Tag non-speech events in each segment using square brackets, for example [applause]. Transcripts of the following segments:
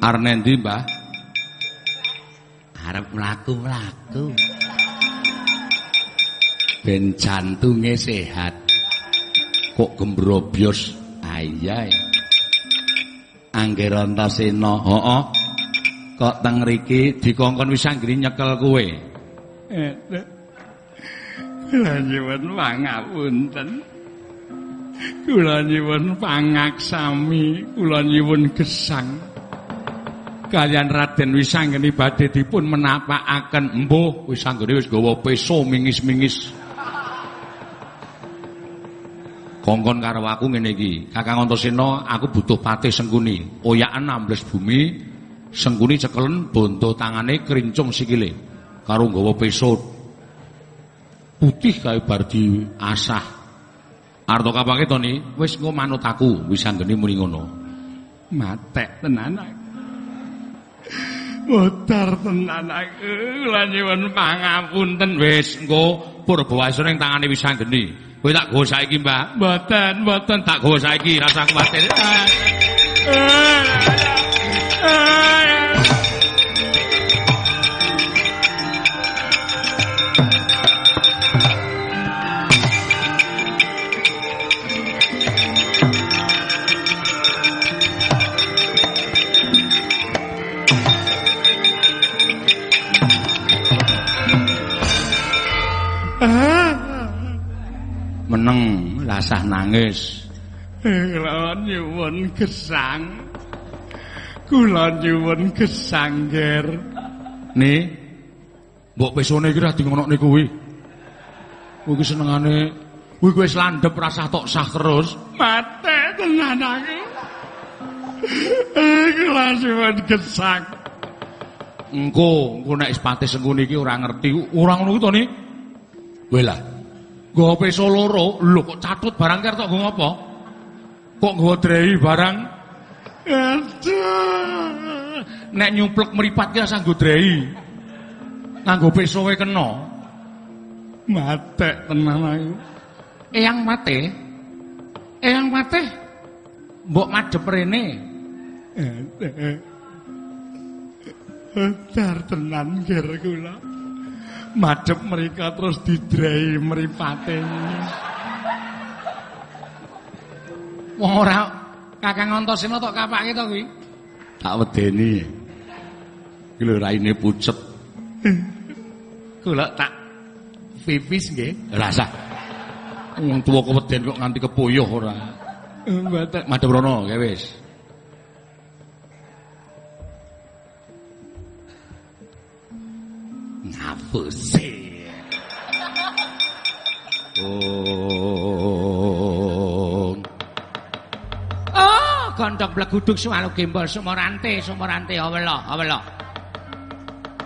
Arnendi, Mbah? Arep mlaku-mlaku. Ben jantunge sehat. Kok gembrobyos ayae. Angger Antasena, heeh. Kok teng mriki dikongkon wis anggere nyekel kowe. Kula nyuwun pangapunten. Kula nyuwun pangaksami, kula nyuwun gesang. Kalian Raden Wisanggeni badhe dipun menapakaken embuh Wisanggeni wis gawa peso mingis-mingis. Kongkon karo aku ngene iki, Kakang Antasena, aku butuh patih Sengkuni. Oyakan ambles bumi, Sengkuni cekelen bonto tangane krincung sikile. Karo gawa peso putih kae bar diasah. Arto kapake to ni, wis engko manut aku, Wisanggeni muni ngono. matek tenan aku. Motor tenan aku, kula nyuwun pangapunten. Wis engko Purbawasana ning tangane Wisanggeni. Kowe tak gawa saiki, Mbak. Mboten, mboten Tak gawa saiki, rasa kuwatir. Meneng lasah nangis. Kula nyuwun gesang. Kula nyuwun gesang, Ger. Ni mbok pesone iki ra dingonokne kuwi. Kuwi senengane kuwi wis landhep rasah tok sah terus. Matek tenan aku. Kula nyuwun gesang. Engko, engko nek Ispati Sengkuni iki ora ngerti, ora ngono kuwi to ni. Kowe lah. Nggawa peso loro, lho kok catut barang ki tok nggo ngopo? Kok nggawa drei barang? Aduh. Nek nyuplek mripat ki asah nggo drei. Nganggo peso wae kena. Matek tenan aku. Eyang mate. Eyang mate. Mbok madhep rene. Dar tenan ger kula. Madhep mereka terus didrai mripate. Wong ora Kakang Antasena tok kapake to kuwi. Tak wedeni. Iki lho raine pucet. Kula tak pipis nggih. Rasa. Wong tuwa keweden kok nganti kepuyuh ora. Mboten. Madhep rono ya wis. Ngapusi. Oh. Oh, gondok bleguduk swalu gembol sumorante, sumorante awela, awela.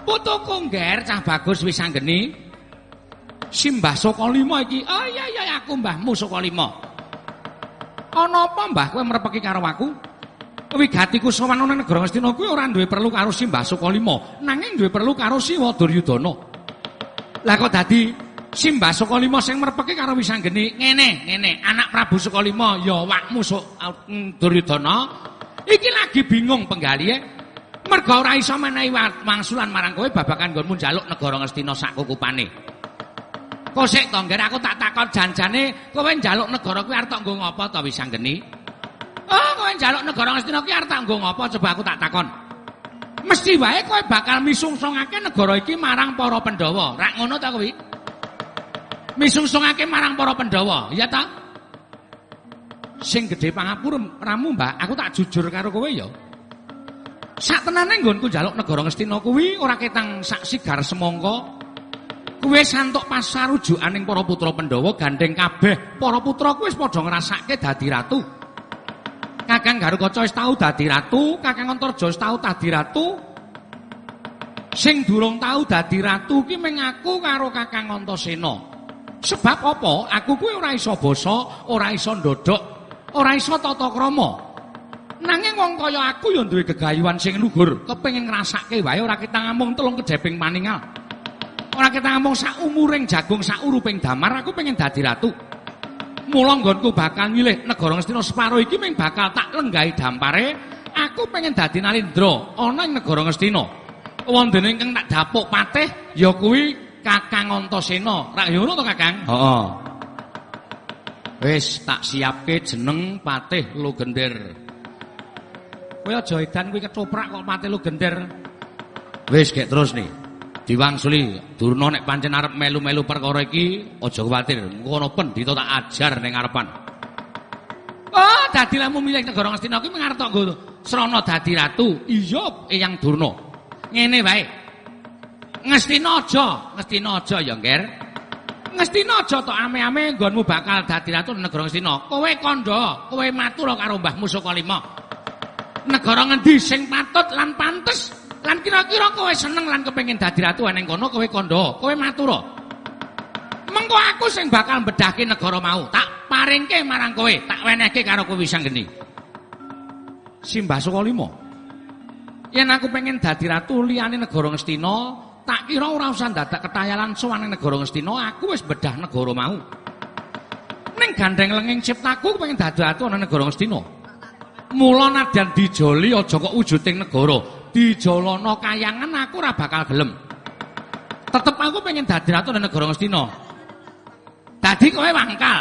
Putuku ngger cah bagus wis anggeni. Simbah Saka Lima iki. Oh iya iya aku mbahmu Saka Lima. Ana apa mbah kowe mrepeki karo aku? Wigatiku sowan ana negara Ngastina kuwi ora duwe perlu karo Simbah Saka Lima, nanging perlu karo Siwa Duryudana. Lah kok dadi Simbah Saka Lima sing mrepeki karo Wisanggeni? Ngene, ngene, anak Prabu Saka Lima ya wakmu Sok mm, Duryudana iki lagi bingung penggalihe. Merga ora iso menehi wa- wangsulan marang kowe babagan nggonmu njaluk negara Ngastina sak kukupane. Sik to, aku tak takon janjane kowe njaluk negara kuwi arep nggo ngopo to Wisanggeni? Oh, kowe njaluk negara Ngastina kuwi arep nggo ngopo coba aku tak takon. Mesti wae kowe bakal misungsungake negara iki marang para Pandhawa. Rak ngono ta kuwi? Misungsungake marang para Pandhawa, iya ta? Sing gedhe pangapura ramu, Mbak, aku tak jujur karo kowe ya. Sak tenane nggonku njaluk negara Ngastina kuwi ora ketang sak sigar semangka. Kuwi santuk pasar rujukaning para putra Pandhawa gandeng kabeh para putra kuwi wis padha ngrasake dadi ratu. Kakang Garukaca wis tau dadi ratu, Kakang Antarja wis tau dadi ratu. Sing durung tau dadi ratu ki mung aku karo Kakang Antasena. Sebab apa? Aku kuwi ora iso basa, ora iso ndodok, ora iso tata krama. Nanging wong kaya aku ya duwe gegayuhan sing luhur, kepengin ngrasake wae ora kita telung kedheping maningal. Ora kita sak umuring jagung sak uruping damar aku pengen dadi ratu. Mula nggonku bakal milih negara Ngastina separo iki mung bakal tak lenggahi dampare Aku pengen dadi Nalindra ana ing negara Ngastina. Wondene ingkang tak dapuk patih ya kuwi Kakang Antasena. Rak yo ngono to, Kakang? Heeh. Wis tak siapke jeneng Patih Lugender. Kowe aja edan kuwi ketoprak kok Patih Lugender. Wis gek terus nih. Diwangsuli Durna nek pancen arep melu-melu perkara iki aja kuwatir. Engko ana pendhita tak ajar ning ngarepan. Oh, dadi lamu milih negara Ngastina kuwi mengarep tok nggo srana dadi ratu. Iya, Eyang Durna. Ngene wae. Ngastina aja, Ngastina aja ya, Nger. Ngastina aja tok ame-ame nggonmu bakal dadi ratu negara Ngastina. Kowe kandha, kowe matur karo Mbahmu Sukalima. Negara ngendi sing patut lan pantes lan kira-kira kowe seneng lan kepengin dadi ratu ning kono kowe kandha, kowe matur. Mengko aku sing bakal mbedhahke negara mau, tak paringke marang kowe, tak wenehke karo kowe Wisanggeni. Simbah Sukalima. Yen aku pengen dadi ratu liyane negara Ngastina, tak kira ora usah dadak ketayalan sowan negara Ngastina, aku wis bedah negara mau. Ning gandeng lenging ciptaku pengen dadi ratu ana negara Ngastina. Mula nadyan dijoli aja kok wujuding negara, dijolono kayangan aku ora bakal gelem. Tetep aku pengen dadi ratu ning negara Ngastina. Dadi kowe wangkal.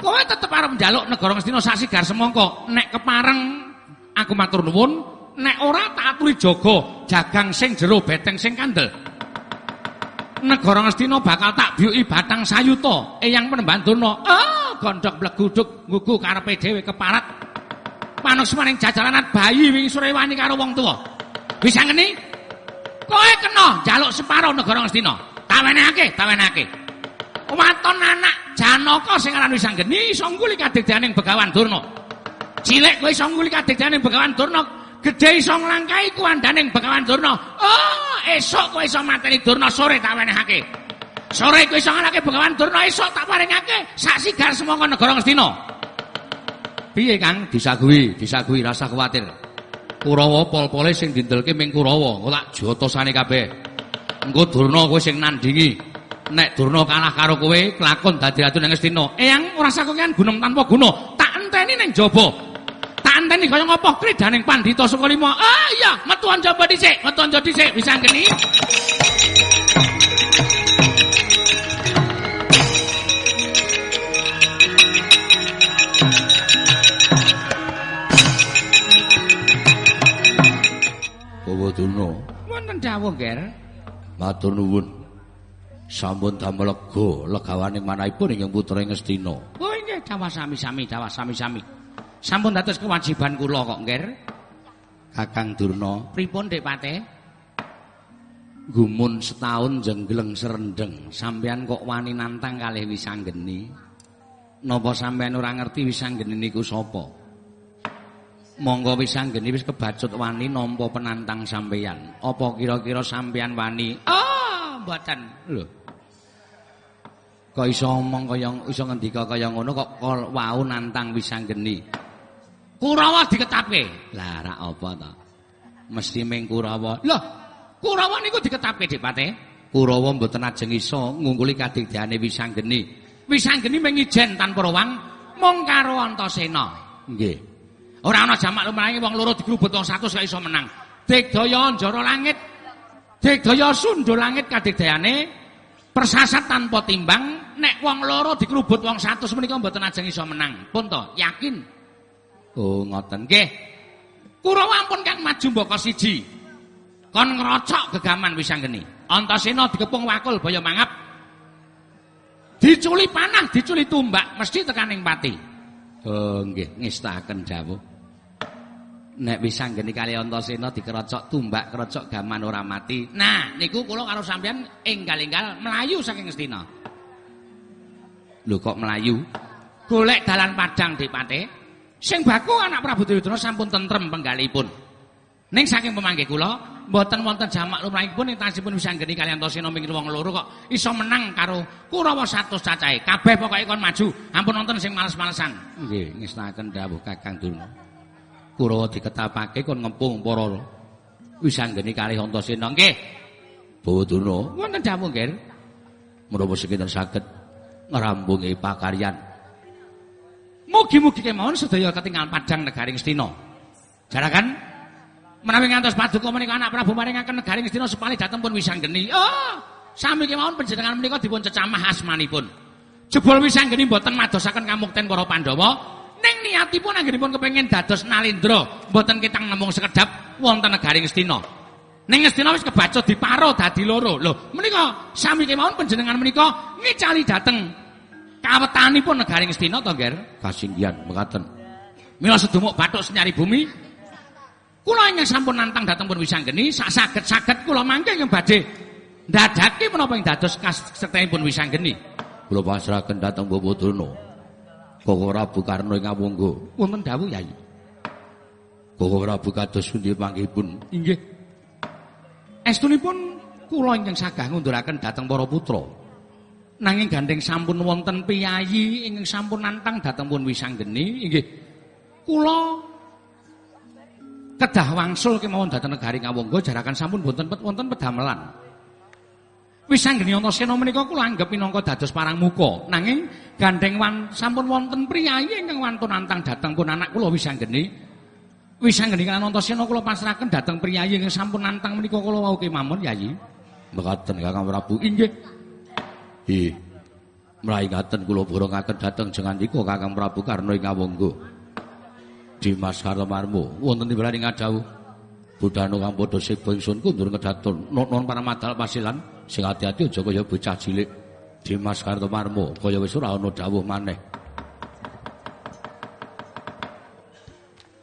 Kowe tetep arep njaluk negara Ngastina sak sigar semangka. Nek kepareng aku matur nuwun, nek ora tak aturi jaga jagang sing jero beteng sing kandel. Negara Ngastina bakal tak biyuki batang sayuta, eyang penemban Durna. Ah, gondhok bleguduk ngugu karepe dhewe keparat. Panos maning jajalanat bayi wingi sore wani karo wong tuwa. Wis ngene? Kowe kena njaluk separo negara Ngastina. Tawenake, tawenake. Waton anak Janaka sing aran Wisanggeni iso nguli kadegdaning Begawan Durna. Cilik kowe iso nguli kadegdaning Begawan Durna, gedhe iso nglangkai kuwandaning Begawan Durna. Oh, esuk kowe iso mateni Durna sore tak wenehake. Sore kowe iso ngalake Begawan Durna, esuk tak paringake sak sigar semangka negara Ngastina. Piye Kang? Disaguhi, disaguhi rasa kuwatir. Kurawa pol-pole sing dindelke ming Kurawa, kok tak jotosane kabeh. Engko Durna kowe sing nandingi. Nek Durna kalah karo kowe, kelakon dadi ratu ning Ngastina. Eyang ora sakokean gunung tanpa guna, tak enteni ning jaba. Tak enteni kaya ngapa kridaning Pandhita Sukalima. Ah iya, metuan jaba dhisik, metuan jaba dhisik, bisa ngene. Bawa Durna, Wonten dawuh, Ger. matur nuwun. Sampun damel lega legawaning manahipun ingkang putra Ngastina. Oh nggih, dawah sami-sami, dawah sami-sami. Sampun dados kewajiban kula kok, Ger. Kakang Durna, Pripun, Dik Pate? gumun setahun jenggleng serendeng, sampeyan kok wani nantang kalih Wisanggeni. Napa sampeyan ora ngerti Wisanggeni niku sapa? Monggo Wisanggeni wis kebacut wani nampa penantang sampeyan. Apa kira-kira sampeyan wani? Oh, mboten. Lho. Kok iso omong kaya iso ngendika kaya ngono kok wau nantang Wisanggeni. Kurawa diketapke. Lah rak apa to? Mesti ming Kurawa. Loh, Kurawa niku diketapke, Dik Pate. Kurawa mboten ajeng iso ngungkuli kadigdayane Wisanggeni. Wisanggeni mengijen tanpa rawang mung karo Antasena. Nggih. Ora ana jamak lumayangi wong loro digrubut wong 100 kok iso menang. Digdaya njara langit. Digdaya sundha langit kadigdayane persasat tanpa timbang nek wong loro digrubut wong 100 menika mboten ajeng iso menang. Pun to, yakin. Oh ngoten. Nggih. Kurawa ampun kan maju mbaka siji. Kon ngrocok gegaman Wisanggeni. Antasena dikepung wakul baya mangap. Diculi panah, diculi tumbak, mesti tekaning pati. Oh nggih, ngestaken dawuh. Nek Wisanggeni kali Antasena dikerocok tumbak kerocok gaman ora mati. Nah, niku kula karo sampeyan enggal-enggal melayu saking Ngastina. Lho kok melayu? Golek dalan padang Dipate. Sing baku anak Prabu Duryudana sampun tentrem penggalipun. Ning saking pemanggih kula, mboten wonten jamak lumrahipun ing tasipun Wisanggeni kaliyan Antasena mingkir wong loro kok iso menang karo Kurawa 100 cacahe. Kabeh pokoke kon maju. Ampun wonten sing males-malesan. Nggih, ngestaken dawuh Kakang Durna. Kurawa diketapake kon ngempung para Wisanggeni kalih Antasena. Nggih. Bawa Durna, Wonten dawuh, Ger. menapa sekitar saged ngrambungi pakaryan. Mugi-mugi kemawon sedaya ketingal padang negari Ngastina. Jarakan menawi ngantos paduka menika anak Prabu maringaken negaring Astina sepali dhateng pun Wisanggeni. Oh, sami kemawon panjenengan menika dipun cecamah asmanipun. Jebul Wisanggeni mboten madosaken kamukten para Pandhawa, ning niatipun anggenipun kepengin dados Nalindra, mboten kitang nemung sekedap wonten negaring Astina. Ning Astina wis kebaca diparo dadi loro. Lho, menika sami kemawon panjenengan menika ngicali dhateng kawetanipun negaring Astina to, Nger? Kasinggihan mekaten. Mila sedumuk bathuk senyari bumi. Kula ingkang sampun nantang dhateng pun Wisanggeni, sak saged-saged kula mangke ing badhe ndadake menapa ing dados kasektenipun Wisanggeni. Kula pasrahaken dhateng Bapak Drona. Koko Prabu Karna ing Awangga. Wonten dawuh, Yai. Koko Prabu kados pundi panggihipun? Inggih. Estunipun kula ingkang sagah ngunduraken dhateng para putra. Nanging gandeng sampun wonten piyayi ingkang sampun nantang dhateng pun Wisanggeni, inggih. Kula kedah wangsul kemawon dhateng negari Kawangga jarakan sampun wonten wonten pedamelan. Wisanggeni Antasena menika kula anggap minangka dados parang muka. Nanging gandeng wan sampun wonten priyayi ingkang wantun nantang dhateng pun anak kula Wisanggeni. Wisanggeni kan Antasena kula pasrahaken dhateng priyayi ingkang sampun nantang menika kula wau kemawon Yayi. Mekaten Kakang Prabu. Inggih. Nggih. Mlaingaten kula borongaken dhateng jengandika Kakang Prabu Karna ing Awangga. Dimas Kartomarmo wonten timbrani ngadhawuh Budhanu kang padha siba ingsun kundur ngedatun non para madal pasilan sing ati-ati aja kaya bocah cilik. Dimas Kartomarmo kaya wis ora ana dawuh maneh.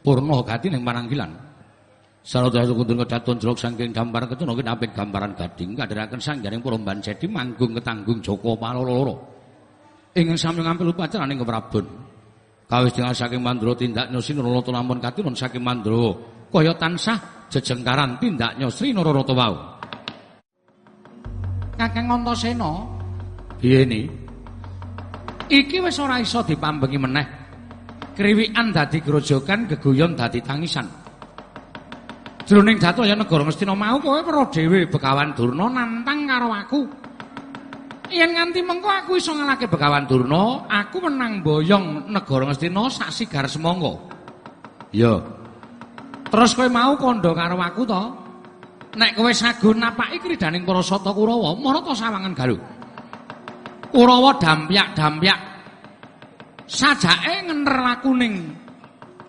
Purna gati ning Pananggilan. Sarada kundur ngedatun jrok saking gambar ketuna kinaping gambaran gading kadhiraken sanggaring para mban cedi manggung ketanggung Joko Paloro ingin sami ngampil upacara ning Prabon. Kawis dengan saking mandro tindak nyosi nuroto lampun katirun saking mandro kaya tansah jejengkaran tindak nyosri nuroto wau. Kakang Antasena, Piye ni? iki wis ora iso dipambengi meneh. Kriwikan dadi grojogan, geguyon dadi tangisan. Jroning dataya negara Ngastina mau kowe weruh dhewe Begawan Durna nantang karo aku. Yen nganti mengko aku iso ngalahke Begawan Durna, aku menang boyong negara Ngastina sak sigar semangka. Ya, Terus kowe mau kandha karo aku to? Nek kowe sagun napaki kridaning para sata Kurawa, mara to sawangan galuh. Kurawa dampyak-dampyak. Sajake ngener laku ning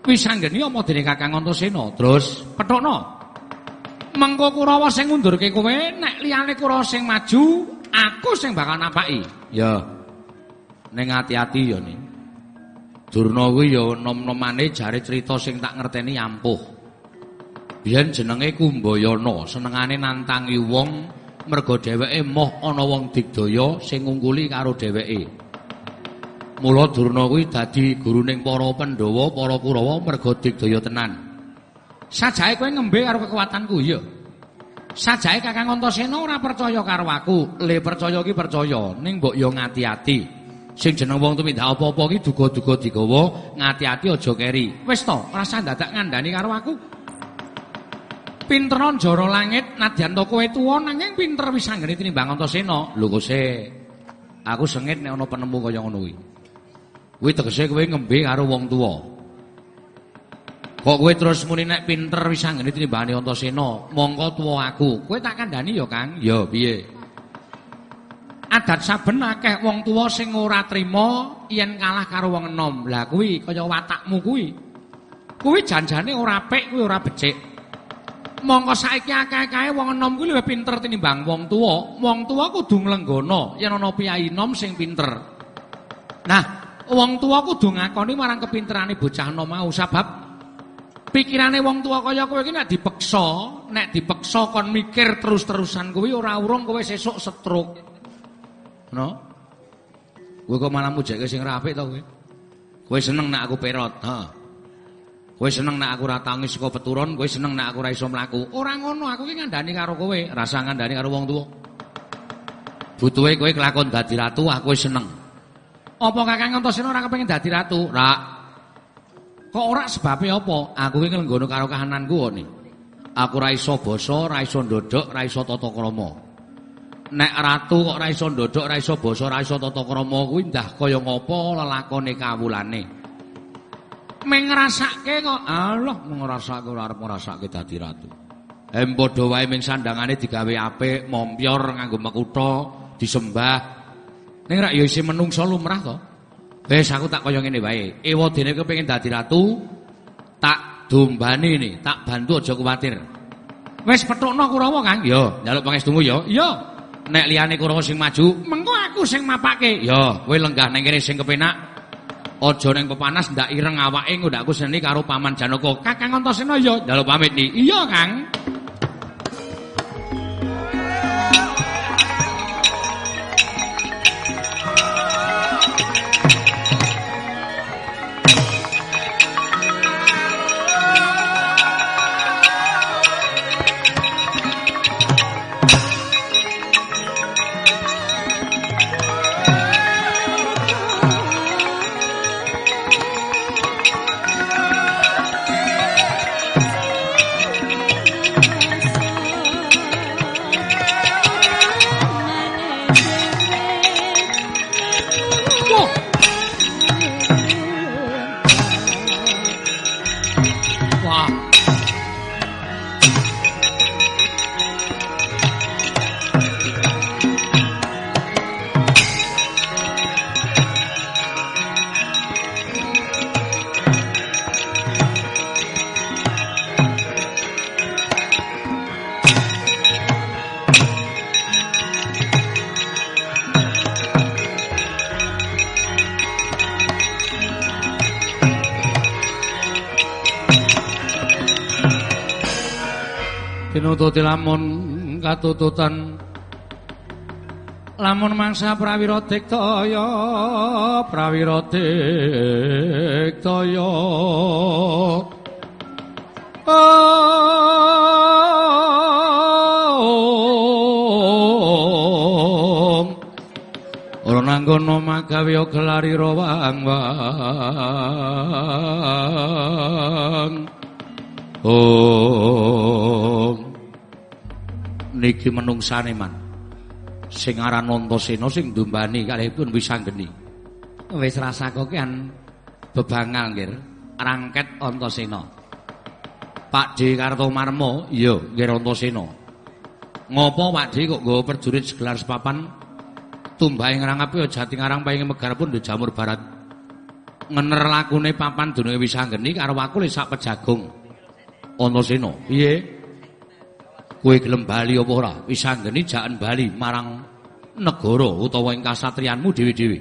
Wisanggeni apa dene Kakang Antasena? Terus petukno. Mengko Kurawa sing ngundurke kowe, nek liyane Kurawa sing maju, aku sing bakal napaki. ya. Ning ati-ati ya ni. Durna kuwi ya nom-nomane jare crita sing tak ngerteni ampuh. Biyen jenenge Kumbayana, senengane nantangi wong merga dheweke moh ana wong digdaya sing ngungkuli karo dheweke. Mula Durna kuwi dadi guruning para Pandhawa, para Kurawa merga digdaya tenan. Sajake kowe ngembe karo kekuatanku, ya. Sajake Kakang Antasena ora percaya karo aku. Le percaya ki percaya, ning mbok yo ngati-ati. Sing jeneng wong tumindak apa-apa ki duga-duga digawa, ngati-ati aja keri. Wis to, rasa dadak ngandani karo aku. Pinter njara langit nadyan to kowe tuwa nanging pinter wis anggene tinimbang Antasena. Lho kok aku sengit nek ana penemu kaya ngono kuwi. Kuwi tegese kowe ngembe karo wong tuwa. Kok kowe terus muni nek pinter wis anggene tinimbangane Antasena, mongko tuwa aku. Kowe tak kandhani ya, Kang. Ya piye? Adat saben akeh wong tuwa sing ora trima yen kalah karo wong enom. Lah kuwi kaya watakmu kuwi. Kuwi janjane ora apik, kuwi ora becik. Mongko saiki akeh-akeh wong enom kuwi luwih pinter tinimbang wong tuwa. Wong tuwa kudu nglenggana yen ana piyai enom sing pinter. Nah, wong tuwa kudu ngakoni marang kepinterane bocah enom mau sebab pikirane wong tuwa kaya kowe iki nek dipeksa, nek dipeksa kon mikir terus-terusan kuwi ora urung kowe sesuk stroke. No? Kowe kok malah mujeke sing ra apik to kowe? Kowe seneng nek aku perot, ha. Kowe seneng nek aku ora tangi saka peturon, kowe seneng nek aku ora iso mlaku. Ora ngono, aku ki ngandani karo kowe. Rasa ngandani karo wong tuwa. Butuhe kowe kelakon dadi ratu, aku wis seneng. Apa Kakang Antasena ora kepengin dadi ratu? Ra. Kok ora sebabe apa? Aku ki nglenggono karo kahananku kok ni. Aku ora iso basa, ora iso ndodhok, ora iso tata krama. Nek ratu kok ora iso ndodhok, ora iso basa, ora iso tata krama kuwi ndah kaya ngapa lelakone kawulane. Meng ngrasake kok. Allah, ngrasake ora arep ngrasake dadi ratu. Em padha wae ming sandangane digawe apik, mompyor nganggo mekutha, disembah. Ning rak ya isih menungsa lumrah to. Wis aku tak kaya ngene wae. Ewadene kepengin dadi ratu, tak dombani ini, tak bantu aja kuwatir. Wis petukno Kurawa, Kang. Ya, njaluk pangestumu ya. Iya. Nek liyane Kurawa sing maju, mengko aku sing mapake. Ya, kowe lenggah ning kene sing kepenak. Aja ning pepanas ndak ireng awake ngundakku seni karo Paman Janaka. Kakang Antasena ya, njaluk pamit nih. Iya, Kang. Pinututi lamun katututan lamun mangsa prawira diktaya prawira diktaya Ora nanggono magawe gelari rawang-wang Oh niki menungsane man. Sing aran Antasena sing ndumbani kalihipun Wisanggeni. Wis rasake kan bebangal nggih. Rangket Antasena. Pak D Kartomarma, iya nggih Antasena. Ngopo Pak D kok nggawa perjurit segelar sepapan tumbahe ngrangapi ya jati ngarang paing megar pun jamur barat. Ngener lakune papan dununge Wisanggeni karo aku le sak pejagung. Antasena. Piye? Kowe gelem bali apa ora? Wisanggeni jaken bali marang negara utawa ing kasatriyanmu dhewe-dhewe.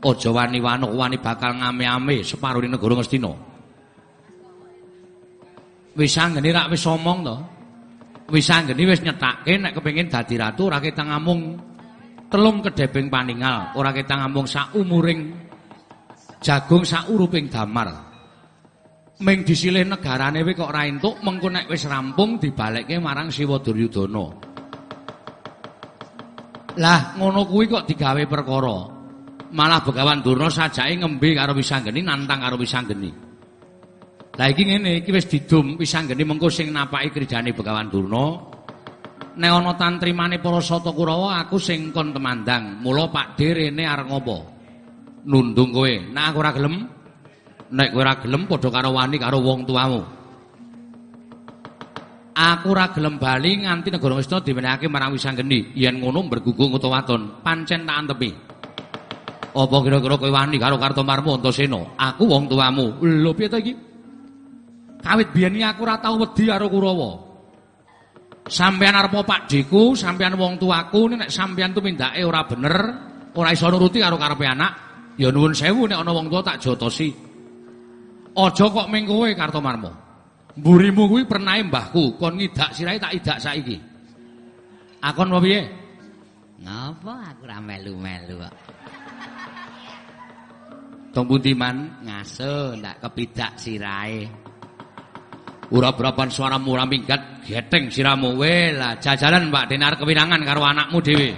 Aja wani wanuk wani bakal ngame-ame separo ning negara Ngastina wisanggeni rak wis omong to? Wisanggeni wis nyetake nek kepengin dadi ratu ora ketang ngamung telung kedheping paningal ora ketang ngamung sak umuring jagung sak uruping damar ming disilih negarane we kok ora entuk mengko nek wis rampung dibalekke marang Siwa Duryudana. Lah ngono kuwi kok digawe perkara. Malah Begawan Durna sajake ngembe karo Wisanggeni nantang karo Wisanggeni. Lah iki ngene, iki wis didum Wisanggeni mengko sing napaki krijane Begawan Durna. Nek ana tantrimane para Sata Kurawa aku sing kon temandang. Mula Pak Dir rene arep ngopo? Nundung kowe. Nek aku ora gelem, nek kowe ora gelem padha karo wani karo wong tuamu. Aku ora gelem bali nganti negara Wisnu diwenehake marang Wisanggeni. Yen ngono bergugung utawa wadon, pancen tak antepi. Apa kira-kira kowe wani karo Kartomarma Antasena? Aku wong tuamu. Lho piye to iki? Kawit biyen aku ora tau wedi karo Kurawa. Sampeyan arep Pak Diku, sampeyan wong tuaku, nek sampeyan tumindake ora bener, ora iso nuruti karo karepe anak, ya nuwun sewu nek ana wong tuwa tak jotosi. Aja kok ming kowe Kartomarma. Mburimu kuwi pernahe mbahku, kon ngidak sirahe tak idak saiki. Akon apa piye? Ngapa aku ora melu-melu kok. Tong pundi man? Ngaso ndak kepidak sirahe. Ora berapan suaramu ora minggat geteng siramu. Weh lah jajalan Mbak Denar kewinangan karo anakmu dhewe.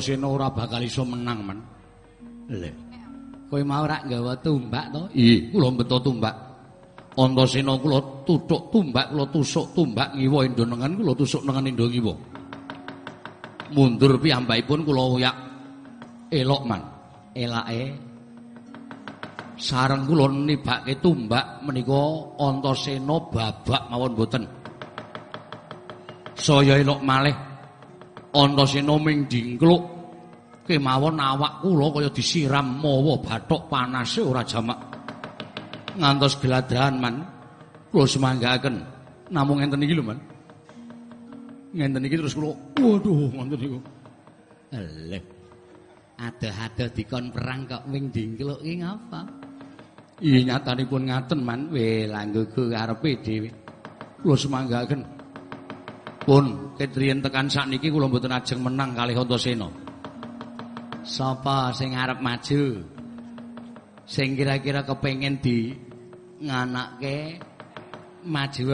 Antasena ora bakal iso menang, Man. Lho. Kowe mau rak nggawa tumbak to? Ih, kula mbeta tumbak. Antasena kula tuthuk tumbak, kula tusuk tumbak ngiwa indonengan, kula tusuk nengen indo ngiwa. Mundur piyambakipun kula uyak elok, Man. Elake Sareng kula nibake tumbak menika Antasena babak mawon boten. Saya elok malih Antasena ming dingkluk kemawon awak kula kaya disiram mawa bathok panase ora jamak. Ngantos geladahan man kula semanggaaken. Namung enten iki lho man. Ngenten iki terus kula waduh ngoten niku. Lho. Adoh-adoh dikon perang kok wing dingkluk ki ngapa? Iya nyatanipun ngaten man We langguku karepe dhewe. kula semanggaaken. Pun ketriyen tekan sakniki kula mboten ajeng menang kalih Antasena. Sapa sing arep maju? Sing kira-kira kepengin di nganakke maju.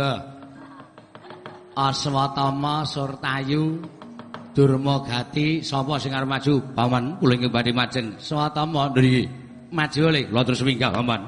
Aswatama Surtayu Durmagati sapa sing arep maju? Paman kula inggih badhe majeng. Swatama Nggih. maju le. Kula terus minggah paman.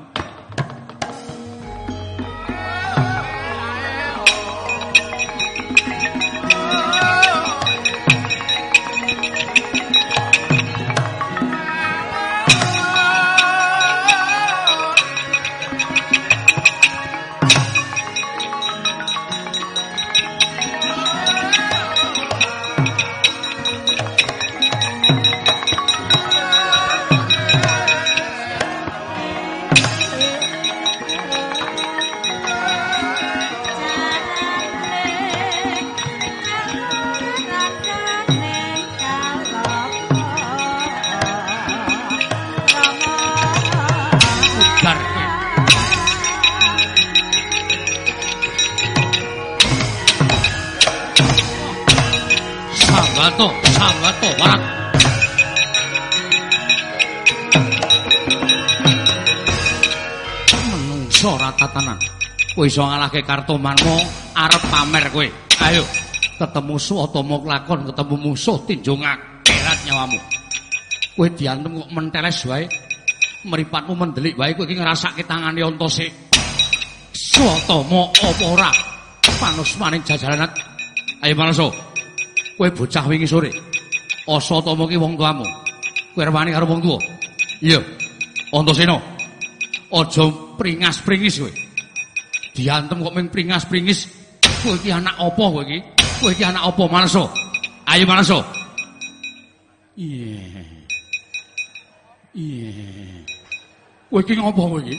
Ngalahke Kartomanmu arep pamer kowe. Ayo, ketemu Swatama kelakon, ketemu musuh tinju ngakerat nyawamu. Kowe diantem kok menteles wae. Mripatmu mendelik wae kowe iki ngrasake tangane Antase. Swatama apa ora? Panus maning jajaran. Ayo Manaso. Kowe bocah wingi sore. Asatama ki wong tuamu. Kowe rewani karo wong tuwa. Iya. Antasena. Aja pringas-pringis kowe. Diantem kok ming pringas-pringis. Kowe iki anak apa kowe iki? Kowe iki anak apa Manaso? Ayo Manaso. Iya. Iya. Kowe iki ngopo kowe iki?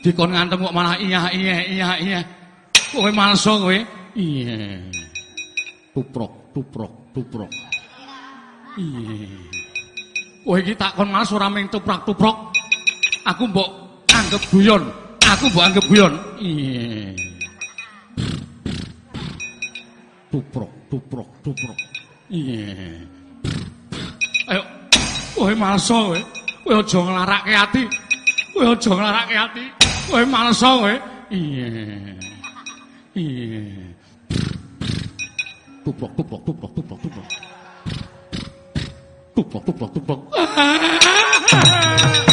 Dikon ngantem kok malah iya iya iya iya. Kowe Manaso kowe. Iya. Tuprok, tuprok, tuprok. Iya. Kowe iki takon malas ora ming tuprak-tuprok. Aku mbok anggap guyon. Aku mbok anggap guyon. Tuprok, tuprok, tuprok. Iya. Ayo. Kowe malsa kowe. Kowe aja nglarake ati. Kowe aja nglarake ati. Kowe malsa kowe. Iya. Iya. Tuprok, tuprok, tuprok, tuprok, tuprok. Tuprok, tuprok, tuprok. [laughs]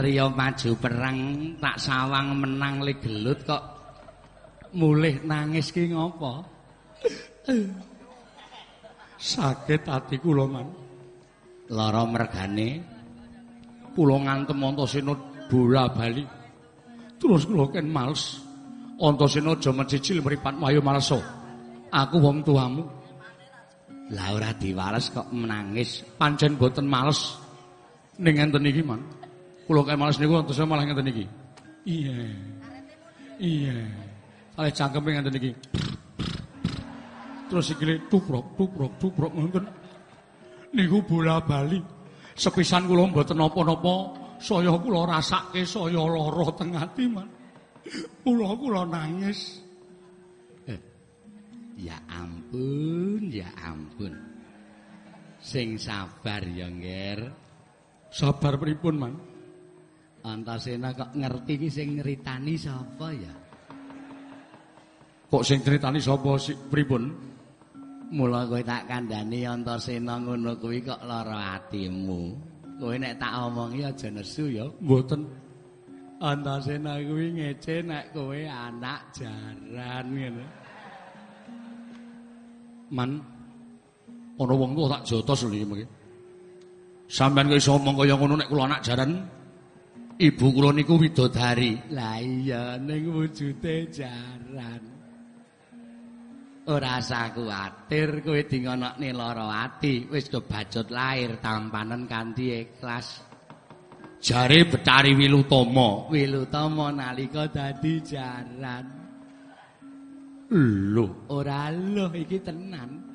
Satria maju perang tak sawang menang le gelut kok mulih nangis ki ngopo? Sakit ati kula man. Lara mergane Kula ngantem Antasena bola bali. Terus kula ken males. Antasena aja mencicil mripatmu ayo malesa. Aku wong tuamu. lah ora diwales kok menangis. Pancen boten males. Ning ngenten iki man. Kula ken males niku Antasena malah ngenten iki. Iya. Iya. Kalih cangkeme ngenten iki. Terus iki tuprok, tuprok, tuprok ngoten. Niku bola bali. Sepisan kula mboten napa-napa, saya kula rasake saya lara teng ati, Man. Kula kula nangis. Ya ampun, ya ampun. Sing sabar ya, Nger. Sabar pripun, Man? Antasena kok ngerti ki sing nyritani sapa ya? Kok sing critani sapa sih pripun? Mula kowe tak kandhani Antasena ngono kuwi kok lara atimu. Kowe nek tak omongi aja nesu ya. Mboten. Antasena kuwi ngece nek kowe anak jaran ngene. Man ana wong tuwa tak jotos lho iki. Sampeyan kok iso omong kaya ngono nek kula anak jaran. Ibu kula niku widodari. Lah iya ning wujude jaran. Ora usah kuwatir kowe dingonokne lara ati, wis kebacut lahir tampanen kanthi ikhlas. Jare Betari Wilutama. Wilutama nalika dadi jaran. Lho, Ora loh iki tenan.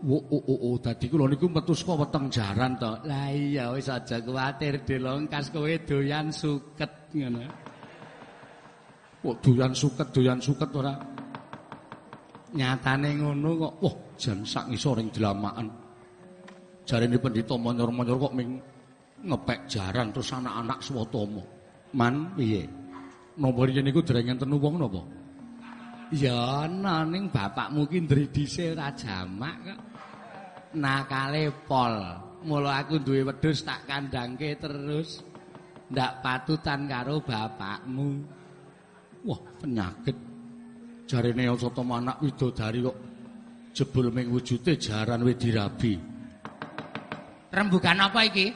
Wo oh, oh, oh, dadi kula niku metu saka weteng jaran to. Lah iya wis aja kuwatir delongkas kowe doyan suket ngono. Kok doyan suket, doyan suket ora. Nyatane ngono kok. Wah, jan sak ngisoring dilamakan. Jarene pendhita manyor-manyor kok ming ngepek jaran terus anak-anak swatama. Man, Piye? napa riyen niku dereng enten wong napa? Ya ana ning bapakmu ki ndridise ora jamak kok. Nakale pol. Mula aku duwe wedhus tak kandhangke terus. Ndak patutan karo bapakmu. Wah, penyakit. Jarene Asatama anak widodari kok jebul ming wujude jaran wedirabi. Rembugan apa iki?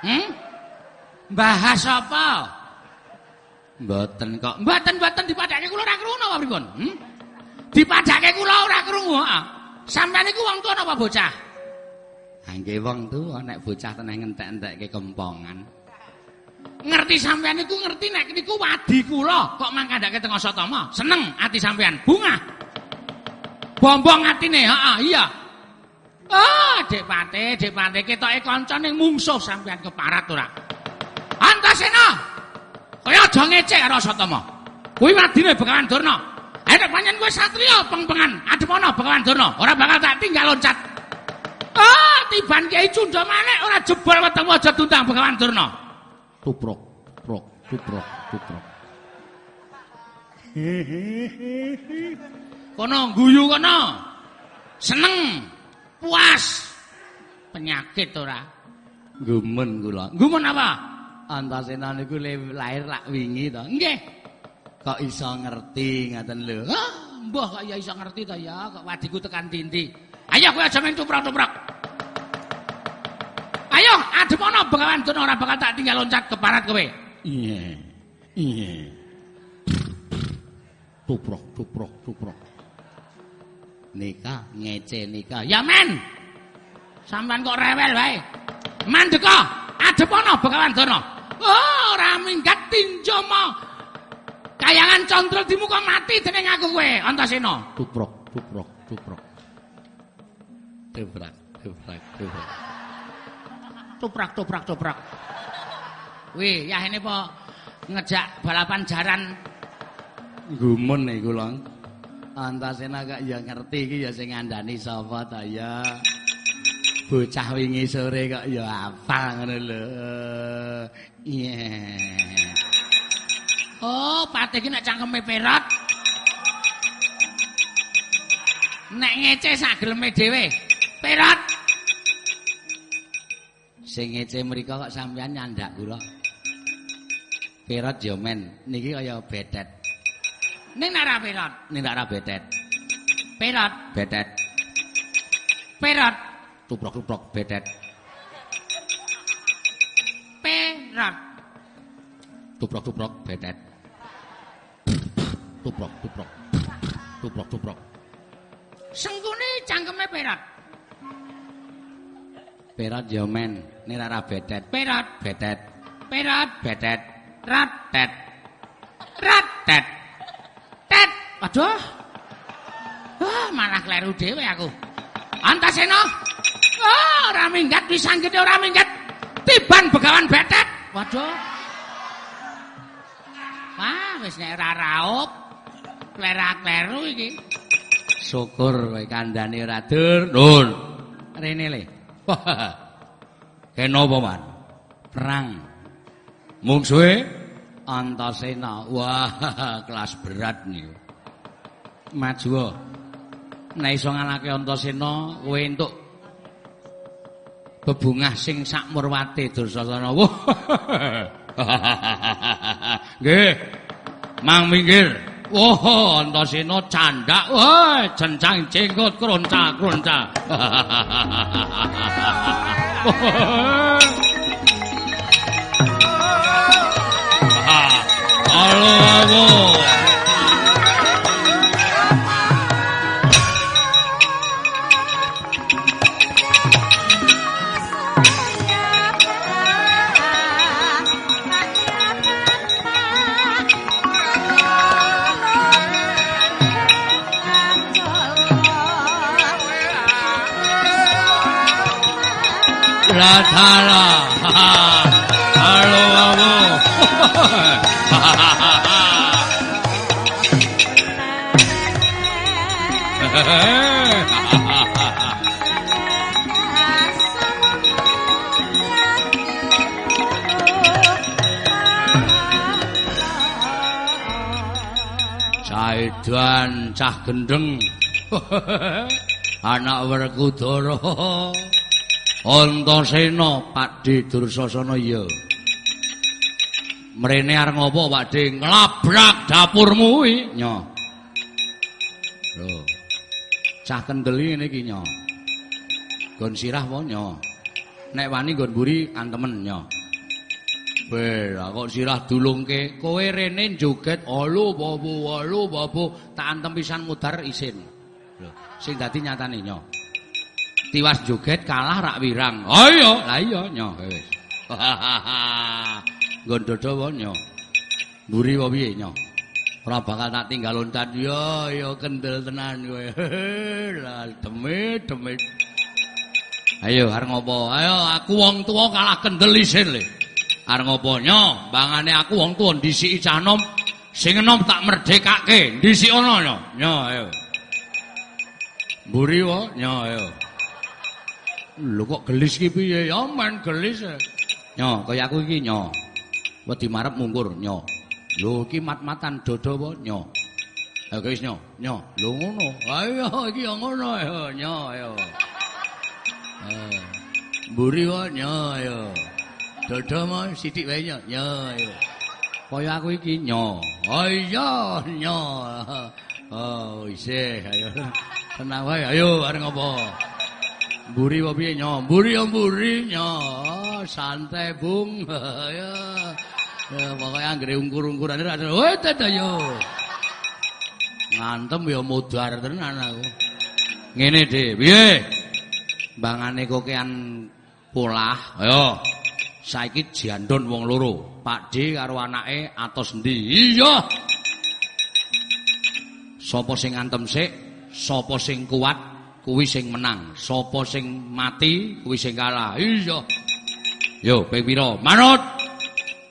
Hmm? Bahas apa? Mboten kok. Mboten-mboten dipadhake kula ora krungu apa pripun? Hmm? Dipadhake kula ora krungu. ah. Sampeyan iku wong tuwa napa bocah? Angge wong tuwa nek bocah teneh ngentek-entekke kempongan. Ngerti sampean iku ngerti nek niku wadi kula kok mangkandake teng Asatama. Seneng ati sampean. Bunga. Bombong atine, heeh, iya. Ah, Dik Pate, Dik Pate ketoke kanca ning mungsuh sampean keparat ora? Antasena. Kaya aja ngecek karo Asatama. Kuwi wadine Begawan Durna. Nek panjen kowe satriya peng-pengan, adepono Begawan Durna, ora bakal tak tinggal loncat. Ah, tiban Kyai Cunda Manik ora jebol weteng aja tundang Begawan Durna. Tuprok, tuprok, tuprok, tuprok. Kono guyu kono. Seneng, puas. Penyakit ora. Gumun kula. Gumun apa? Antasena niku lahir lak wingi to. Nggih. Kok iso ngerti ngaten lho. Hah, mbah kok ya iso ngerti to ya, kok wadiku tekan tindi. Ayo kowe aja main tuprok-tuprok. Ayo, adepono Begawan Durna ora bakal tak tinggal loncat ke parat kowe. Iya. Iya. Tuprok, tuprok, tuprok. Nikah ngece nikah. Ya men. Sampeyan kok rewel wae. Mandeka, adepono Begawan Durna. Oh, ora minggat tinjo mo. Kayangan control di muka mati dening aku kowe, Antasena. Tuprok, tuprok, tuprok. Tubrak, tubrak, tubrak. Tuprak, tuprak, tuprak. Wih, ya ini po ngejak balapan jaran. Gumun nih kula. Antasena gak ya ngerti iki ya sing ngandani sapa ta ya. Bocah wingi sore kok ya hafal ngono lho. Iya. Oh, pate iki nek cangkeme perat. Nek ngece sak geleme dhewe. Perat. Sing ngece mriko kok sampean nyandak kula. Perot yo men, niki kaya betet. Ning nara perat. Ning ora betet. Perat, Betet, perat, tuprok tuprok betet. perat. Tuprok tuprok betet. Tuprok, tuprok. Tuprok, tuprok. Sengkune cangkeme perat. Perot yo men, ning ora betet. Perat, Betet, perat, betet, rat, tet, rat, tet. Waduh. Wah, malah kleru dhewe aku. Antasena. Oh, ora minggat pisanggete ora minggat. Tiban begawan betet. Waduh. Wah, wis nek ora raup. Klerak-kleru iki. Syukur kowe kandhane ora dur. Nun. Rene le. Kenapa, Man? Perang Mungsuhe Antasena. Wah, [laughs] kelas berat niku. Maju. Nek iso ngalake Antasena, kowe entuk bebungah sing sak murwate Dursasana. Wah. [laughs] Nggih. Mang minggir. Wah, Antasena candak. Wah, jencang jenggot kronca-kronca. [laughs] Halo, halo. Radhala. Halo, halo. Saedan cah gendeng. Anak Werkudara. Antasena Pakde Dursasana ya. Mrene arep ngopo Pakde? Nglabrak dapurmu kuwi, Nyo. Lho. Cah kendeli ngene iki, Nyo. Gon sirah apa, Nyo? Nek wani nggon mburi antemen, Nyo. Weh, kok sirah dulungke, kowe rene joget, "Halo babu, halo babu," tak antem pisan mudar isin. Lho, sing dadi nyatane, Nyo. Tiwas joget kalah rak wirang. Oh iya, lah iya nyo. [laughs] Gondodo wae nyo. Mburi wae piye nyo? Ora bakal tak tinggal loncat yo yo kendel tenan kowe. [laughs] Lah demit demit. Ayo arep ngopo? Ayo aku wong tuwa kalah kendel isin le. Arep ngopo nyo? Bangane aku wong tuwa ndisiki canom sing enom tak merdekake. Ndisik ana nyo. Nyo ayo. Mburi wae nyo ayo. Lho kok gelis ki piye? Ya men gelis. Nyo, kaya aku iki nyo. Wedi marep mungkur nyo. Lho iki mat-matan dodo apa nyo? Ayo guys nyo, nyo. Lho ngono. Ayo iki yo ngono ayo nyo ayo. Eh. Mburi wae nyo ayo. Dodo mah sithik wae nyo, nyo ayo. Kaya aku iki nyo. Ayo nyo. Oh, isih ayo. Tenang wae ayo areng apa? Mburi wae piye nyo? Mburi yo mburi nyo. Santai, Bung. [laughs] Ayo. Ya pokoke anggere ungkur-ungkurane ra ada. Yo. Ngantem ya mudar tenan aku. Ngene, Dik. Piye? Bangane kokean polah. Ayo. Saiki jandon wong loro. Pak D karo anake atos endi? Iya. Sopo sing ngantem sik? Sopo sing kuat? Kuwi sing menang. Sopo sing mati? Kuwi sing kalah. Iya. Yo, ping pira? Manut.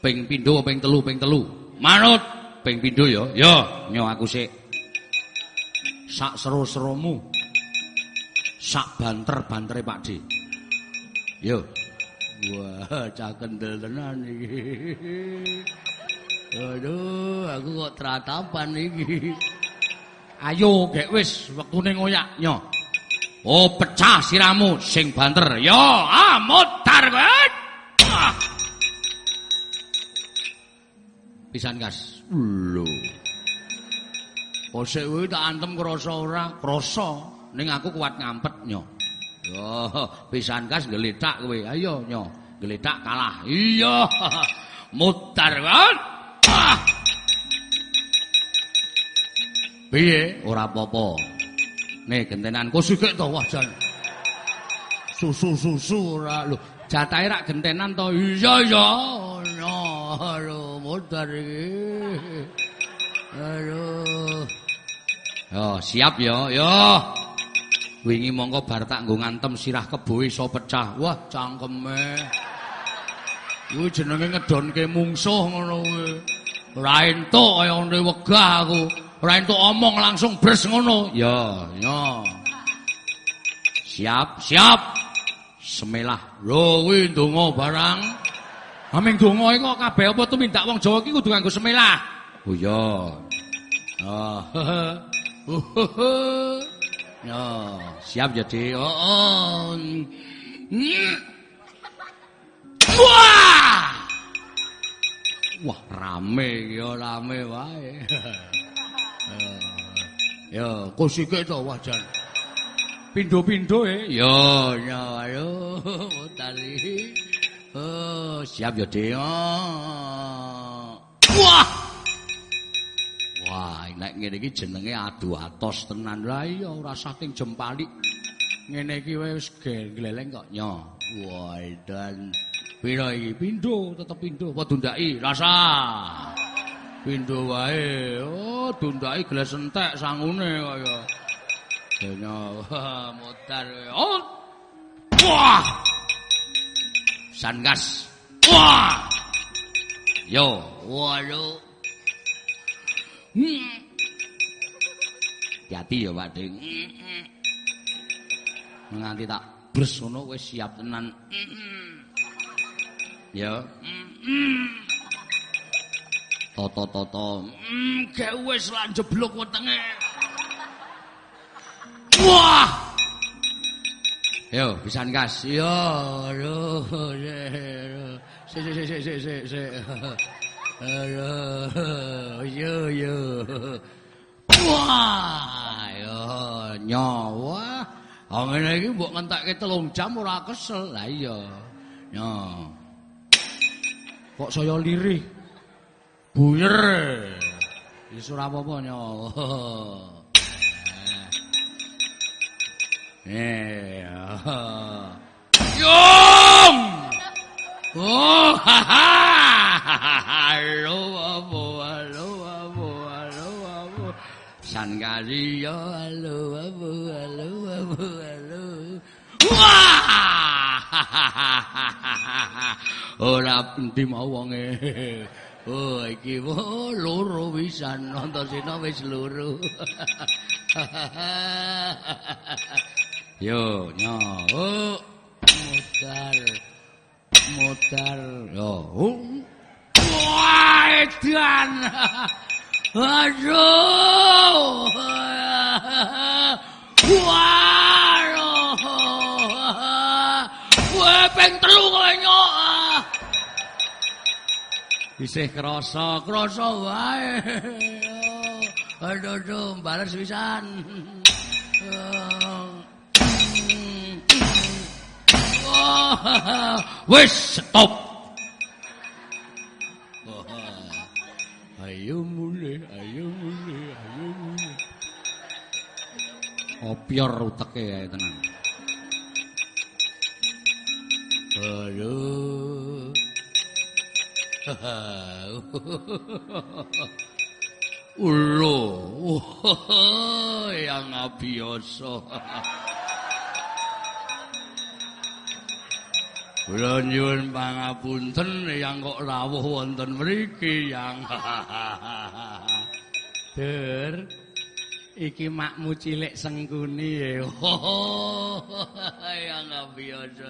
ping pindho ping telu ping telu manut ping pindho ya ya nyo aku sik sak seru-serumu sak banter-bantere Pak D yo wah cah kendel tenan iki aduh aku kok tratapan iki ayo gek wis wektune ngoyak nyo oh pecah siramu sing banter yo ah mutar kowe pisan gas. Lho. Kosek kuwi tak antem krasa ora? Krasa. Ning aku kuat ngampet nyo. Yo, pisan gas geletak kowe. Ayo nyo, geletak kalah. Iya. [laughs] Mutar kan. Ah. Piye? Ora apa-apa. Nih kok sikik to wajan. Susu-susu ora lho. Jatahe rak gentenan to. Iya iya. Aduh, modar iki. Aduh. Yo, siap yo, yo. Wingi mongko bar tak nggo ngantem sirah kebo iso pecah. Wah, cangkeme. Kuwi jenenge ngedonke mungsuh ngono kuwi. Ora entuk kaya wegah aku. Ora entuk omong langsung bres ngono. Yo, yo. Siap, siap. Semelah. Lho kuwi ndonga barang. Aming donga iki kok kabeh apa tumindak wong Jawa iki kudu nganggo semelah. Oh iya. Oh. Ya, siap ya, Dik. Oh. oh. Wah! Wah, rame ya, rame wae. [laughs] Ya, kusike to wajan. Pindo-pindo e. Ya, ya, ayo, [laughs] tali. Oh, siap ya, Dik. Oh. Wah! Wah, nek ngene iki jenenge adu atos tenan. Lah iya ora saking jempalik. Ngene iki wis gleleng kok nyo. Wah, dan pira iki pindho, tetep pindho. Apa dundaki? Rasa. Pindho wae. Oh, dundaki gelas entek sangune kaya. Dene mutar. Oh. Wah! Sangas. Wah. Yo, waduh. Hmm. Hati ya Pak Ding. Nganti tak bres ngono wis siap tenan. Ya. Toto-toto. Hmm, gak wis lan jeblok wetenge. Wah! Yo, pisan gas. Yo, aduh. Si si si si si si si. Aduh. Yo yo. Wah, yo nyawa. Ah ngene iki mbok ngentekke 3 jam ora kesel. Lah iya. Yo. Kok saya lirih? Buyer. Wis ora apa-apa nyawa. [laughs] Eh. Yung. Oh, ha ha. Halo, apa, halo, apa, halo, apa. San kali yo, halo, apa, halo, apa, halo. Wah! Ora endi mau wonge. Oh, iki oh, loro wisan Antasena wis loro. Yo, nyo. Oh, modal. Modal. Yo. Wah, edan. Aduh. Isih krasa, krasa wae. [laughs] Aduh, aduh, balas pisan. [laughs] Wis stop. [laughs] Ayo mulai, ayo mulai, ayo mulai. Opior uteke ae tenan. Aduh. [laughs] Ulo. Yang biasa. Kula nyuwun pangapunten yang kok rawuh wonten mriki yang. [laughs] Dur. Iki makmu cilik sengkuni ya. [laughs] yang biasa.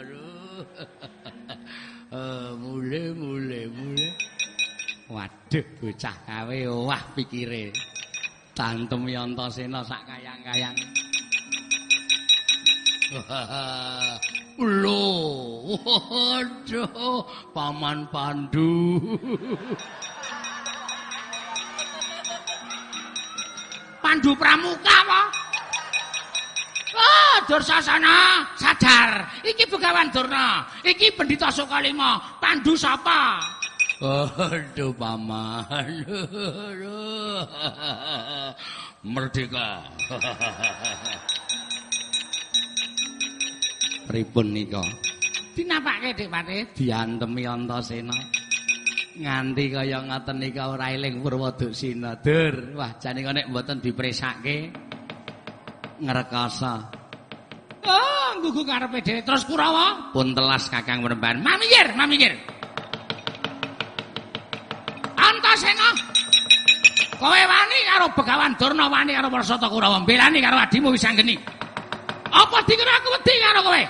Eh, mule mule mule. Waduh, bocah kawe wah pikire. Tantem Yantasena sak kayang-kayang. [laughs] Lho, waduh, paman Pandu. Pandu Pramuka apa? Ah, Dursasana, sadar. Iki Begawan Durna. Iki Pendhita Sukalima. Pandu sapa? Aduh, paman. Merdeka. Pripun nika? Dinapake, Dik Pati? Diantemi Antasena. Nganti kaya ngoten nika ora eling Purwoduksina. Dur, wah jane kok nek mboten dipresake ngrekoso. Oh, nggugu karepe dhewe. Terus Kurawa pun telas Kakang Weremban. Mamikir, mamikir. Antasena. Kowe wani karo Begawan Durna wani karo Warsata Kurawa mbelani karo adimu wis anggeni. Apa dikira aku wedi karo kowe?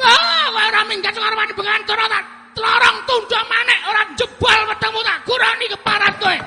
Ah, kowe ora minggat karo wani Begawan Durna tak lorong tunduk manek ora jebol wetengmu tak gurani keparat kowe.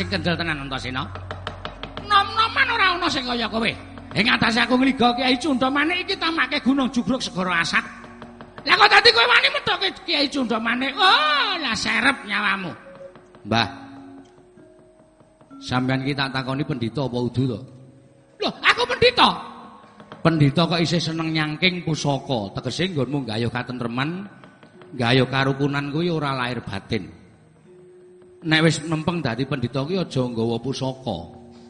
Sing kendel tenan Antasena. Nom-noman ora ana sing kaya kowe. Ing atase aku ngliga Kiai Cundamane iki tamake Gunung Jugruk Segara Asat. Lah kok dadi kowe wani metoke Kiai Cundamane? Oh, lah serep nyawamu. Mbah. Sampeyan iki tak takoni pendhita apa udu to? Loh, aku pendhita. Pendhita kok isih seneng nyangking pusaka, tegese nggonmu gayuh katentreman, gayuh karukunan kuwi ora lahir batin. Nek wis nempeng dadi pendhita ki aja nggawa pusaka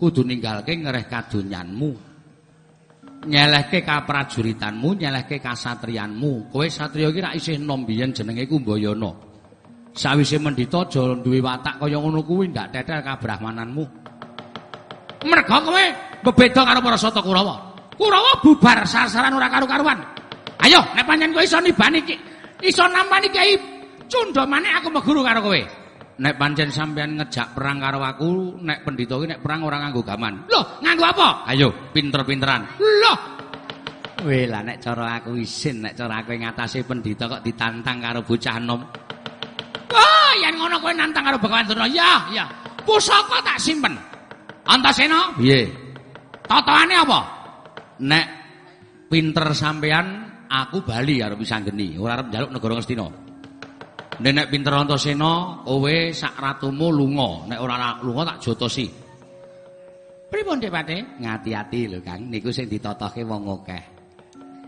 kudu ninggalke ngereh kadonyanmu. Nyelehke kaprajuritanmu nyelehke kasatriyanmu kowe satriya ki rak isih nom biyen jenenge Kumbayana. Sawise pendhita aja duwe watak kaya ngono kuwi ndak tetel kabrahmananmu. Merga kowe bebeda karo para sata Kurawa. Kurawa bubar sasaran ora karo-karuan ayo nek pancen kowe iso nibani ki iso nampani Kyai Cundamane aku meguru karo kowe nek pancen sampean ngejak perang karo aku, nek pendhita nek perang ora nganggo gaman. Loh, nganggo apa? Ayo, pinter-pinteran. Loh. Weh, lah nek cara aku isin, nek cara aku ngatasi pendhita kok ditantang karo bocah nom. Ah, Oh, yen ngono kowe nantang karo Begawan Durna. Ya, ya. Pusaka tak simpen. Antasena? Piye? Totoane apa? Nek pinter sampean aku bali arep pisanggeni, ora arep njaluk negara Ngastina. Nek pinter Antasena, kowe sak ratumu lunga. Nek ora lunga tak jotosi. Pripun, Dik Pate? Ngati-ati lho, Kang. Niku sing ditotoke wong akeh.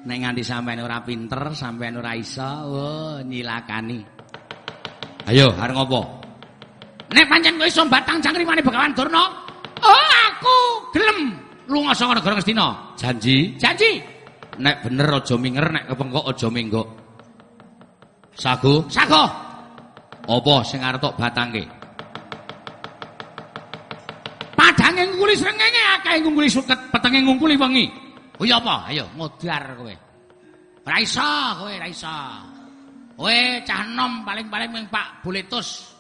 Nek nganti sampean ora pinter, sampean ora iso, oh, nyilakani. Ayo, arep ngopo? Nek pancen kowe iso batang cangkrimane Begawan Durna, oh aku gelem lunga saka negara Ngastina. Janji, Janji. nek bener aja minger, nek kepengkok aja menggok. Sagu, Sago. apa sing arep tok batangke? Padange ngungkuli srengenge akeh ngungkuli suket, petenge ngungkuli wengi. Kuwi apa? Ayo modar kowe. Ora iso kowe, ora iso. Kowe cah enom paling-paling ming Pak Buletus.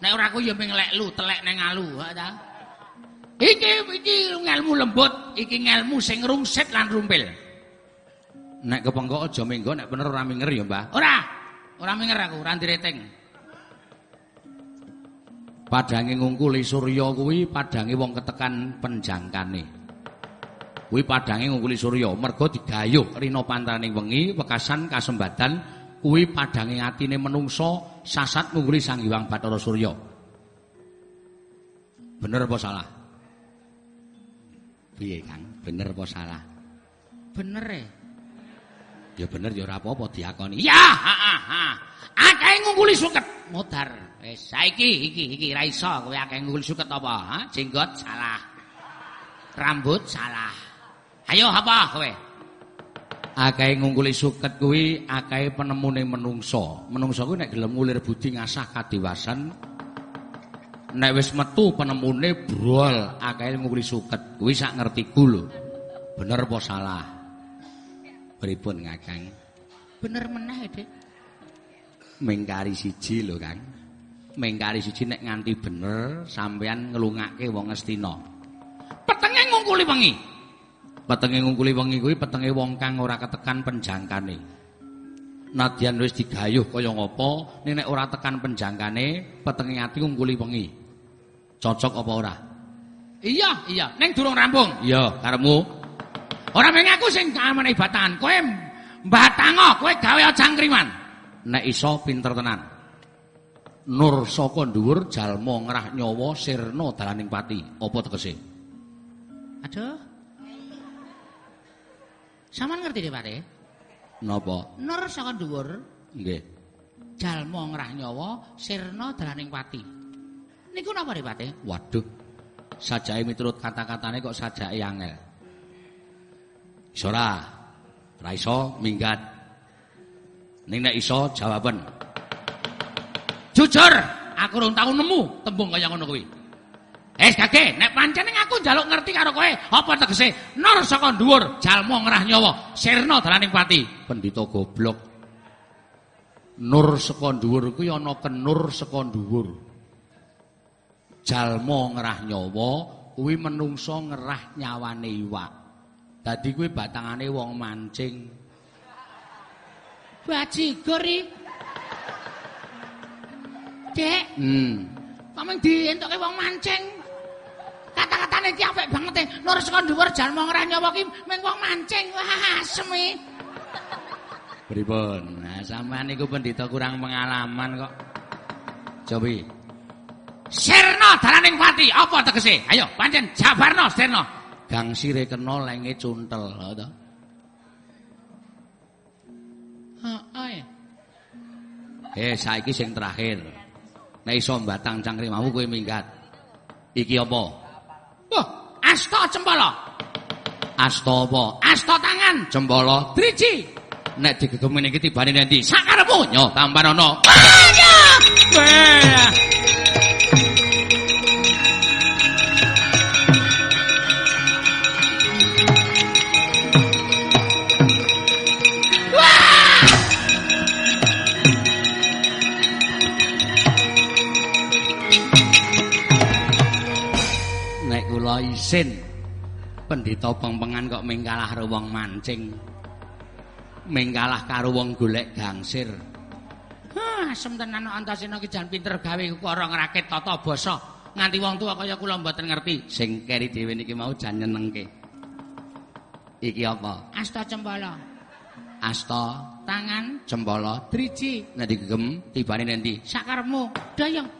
Nek ora kuwi ya ming leklu, telek neng alu, ha ta? Iki iki ngelmu lembut, iki ngelmu sing rungsit lan rumpil. Nek kepengkok aja menggok, nek bener ora minger ya, Mbah. Ora. Ora minger aku, ora direteng. Padange ngungkuli Surya kuwi padange wong ketekan penjangkane. Kuwi padange ngungkuli Surya, merga digayuh rina pantaning wengi wekasan kasembatan kuwi padange atine menungso sasat ngungkuli Sang Hyang Bathara Surya. Bener apa salah? Piye, Kang? Bener apa salah? Bener e. Ya bener ya ora apa-apa diakoni. Ya. Akeh ngungkuli suket, modar. Wis saiki iki iki ra iso kowe akeh ngungkuli suket apa? Ha? Jenggot salah. Rambut salah. Ayo apa kowe? Akeh ngungkuli suket kuwi akeh penemune menungso. Menungso kuwi nek gelem ngulir budi ngasah kadiwasan nek wis metu penemune brol akeh ngungkuli suket. Kuwi sak ngertiku lho. Bener apa salah? Pripun Kakang? Bener meneh, Dik. Mengkari siji lho, Kang. Mengkari siji nek nganti bener sampeyan ngelungake wong Astina. Petenge ngungkuli wengi. Petenge ngungkuli wengi kuwi petenge wong kang ora ketekan penjangkane. Nadyan wis digayuh kaya ngapa, nek ora tekan penjangkane, petenge ati ngungkuli wengi. Cocok apa ora? Iya, iya, ning durung rampung. Iya, karepmu. Ora mung aku sing kamane batan. Kowe mbatango, kowe gawe cangkriman. Nek iso pinter tenan. Nur saka dhuwur jalma ngrah nyawa sirna dalaning pati. Apa tegese? Aduh. Saman ngerti Dik Pate? Napa? Nur saka dhuwur, Nggih. jalma ngrah nyawa, sirna dalaning pati. Niku napa Dik Pate? Waduh. Sajake miturut kata-katane kok sajake angel. Iso ora? Ora iso minggat. Ning nek iso jawaban. Jujur, aku urung tau nemu tembung kaya ngono kuwi. Eh, kage, nek pancen aku njaluk ngerti karo kowe, apa tegese nur saka dhuwur, jalma ngrah nyawa, sirna dalaning pati. Pendhita goblok. Nur saka dhuwur kuwi ana kenur saka dhuwur. Jalma ngrah nyawa kuwi menungso ngerah nyawane iwak. Dadi kuwi batangane wong mancing. Bajigur iki. Dek, Hmm. mung dientuke wong mancing. Kata-katane iki apik banget e. Nur saka dhuwur jalma ngrah nyawa ki mung wong mancing. Wah, asem iki. Pripun? Nah, sampean niku pendhita kurang pengalaman kok. Cobi. Sirna dalaning pati, apa tegese? Ayo, pancen jabarno sirna. Gang sire kena lenge cuntel, lho to. Heeh. Eh, saiki sing terakhir. Nek iso batang cangkrimamu kowe minggat. Iki apa? Wah, asta cempala. Asta apa? Asta tangan. Cempala. Driji. Nek digegemi iki tibane nanti. Sakarepmu. Nyo, tampan ana. Wah. Isin pendhita pengpengan kok mingkalah karo wong mancing. Mingkalah karo wong golek gangsir. Hah, Ah, asem tenan Antasena ki jan pinter gawe ukara ngrakit tata basa. Nganti wong tuwa kaya kula mboten ngerti. Sing keri dhewe niki mau jan nyenengke. Iki apa? Asta cempala. Asta tangan cempala driji. Nanti gegem tibane nanti. Sakarmu dayang.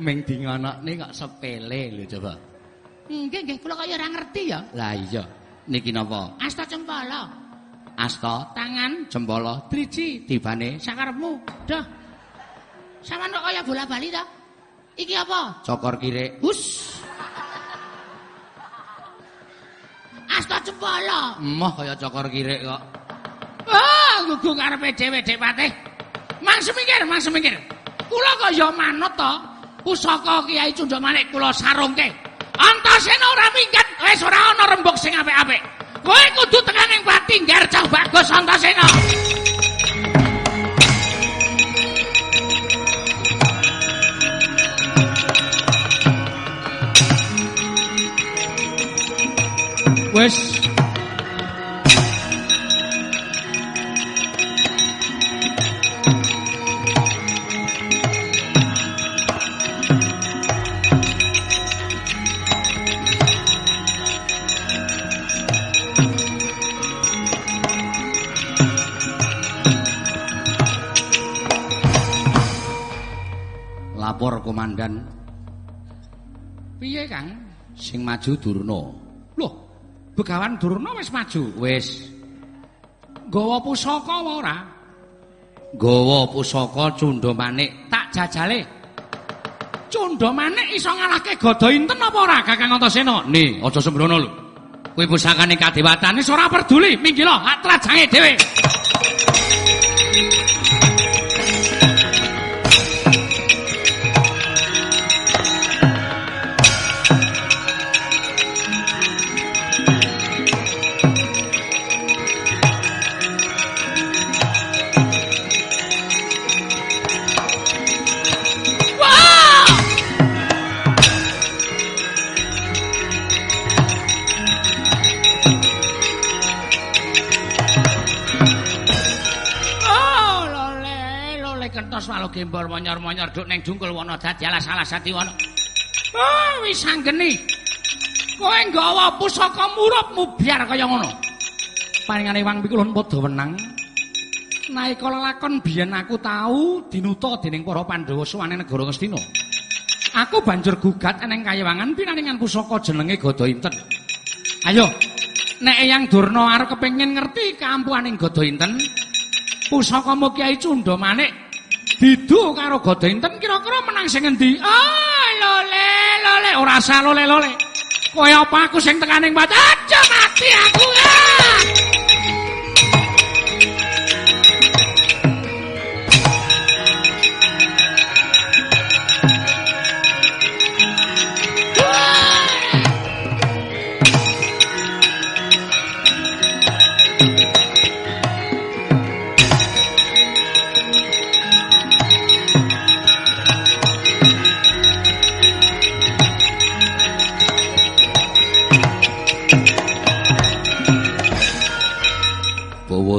Ming dingonokne kok sepele lho coba. Nggih nggih kula kaya ora ngerti ya. Lah iya. Niki napa? Asta cempala. Asta tangan cempala driji tibane sakarepmu. Dah. Saman kok kaya bola-bali ta? Iki apa? Cokor kirik. Hus. Asta cempala. Emoh kaya cokor kirik kok. Ah, gugu karepe dhewe Dik Patih. Mang semikir, mang semikir. Kula kaya manut to. Pusaka Kiai Cundamanik kula sarungke. Antasena ora minggat, wis ora ana rembug sing apik-apik. Kowe kudu tekan ning Pati nggar cah bagus Antasena. Wis. Lapor komandan. Piye, Kang? Sing maju Durna. Loh, Begawan Durna wis maju. Wis. Gawa pusaka apa ora? Gawa pusaka Cundamanik tak jajale. Cundamanik iso ngalahke Gada Inten apa ora Kakang Antasena? Nih, aja sembrono lho. Kuwi pusakane kadewatan wis ora peduli, minggila, hak trajange dhewe. Gembor monyor-monyor duk ning dungkul wana dadi alas salah sati wana. Oh, wis anggeni. Kowe nggawa pusaka murupmu biar kaya ngono. Paringane wang pikulun padha wenang. Naika lakon biyen aku tau dinuta dening para Pandhawa suwane negara Ngastina. Aku banjur gugat eneng kayewangan pinaringan pusaka jenenge Gada Inten. Ayo, nek Eyang Durna arep kepengin ngerti kampuaning Gada Inten, pusakamu Kiai Cundamanik didu karo Gada Inten kira-kira menang sing endi? Ah, lole, lole, ora usah lole-lole. Kaya apa aku sing tekaning bat? Aja mati aku. Ah!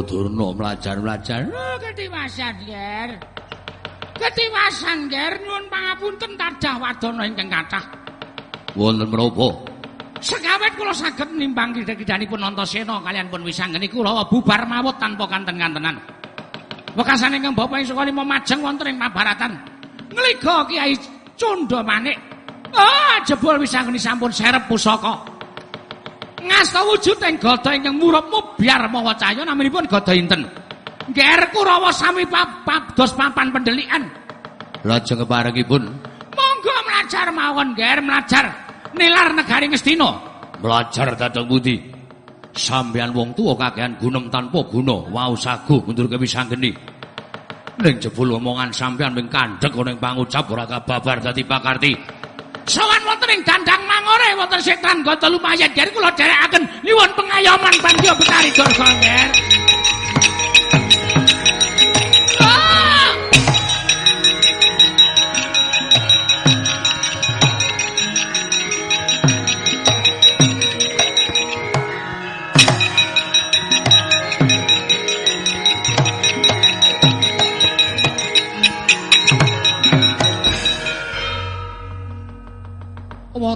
Durna mlajar-mlajar. Oh, ketiwasan, Ger. Ketiwasan, Ger. Nyuwun pangapunten tadah wadana ingkang kathah. Wonten menapa? Sekawet kula saged nimbang kidha-kidhanipun Antasena kalian pun wisanggeni kula bubar mawut tanpa kanten-kantenan. Wekasan ingkang Bapak ing Sukalima majeng wonten ing Mabaratan. Ngliga Kiai Cundamanik. Ah, jebul wisanggeni sampun serep pusaka. Ngasta wujud ing gada ingkang murupmu biar mawa cahya naminipun gada inten. Nger Kurawa sami pap dos papan pendelikan. Lajeng keparengipun Monggo melajar mawon, Nger melajar. Nilar negari Ngastina. mlajar dhateng pundi? Sampeyan wong tuwa kakehan gunem tanpa guna, wau sagu mundur kewisanggeni. Ning jebul omongan sampeyan ming kandhek ana ing pangucap ora kababar dadi pakarti. Sowan wonten ing dandang mangore wonten setan gata lumayan. Ger kula dherekaken. Nyuwun pengayoman pandya betari durga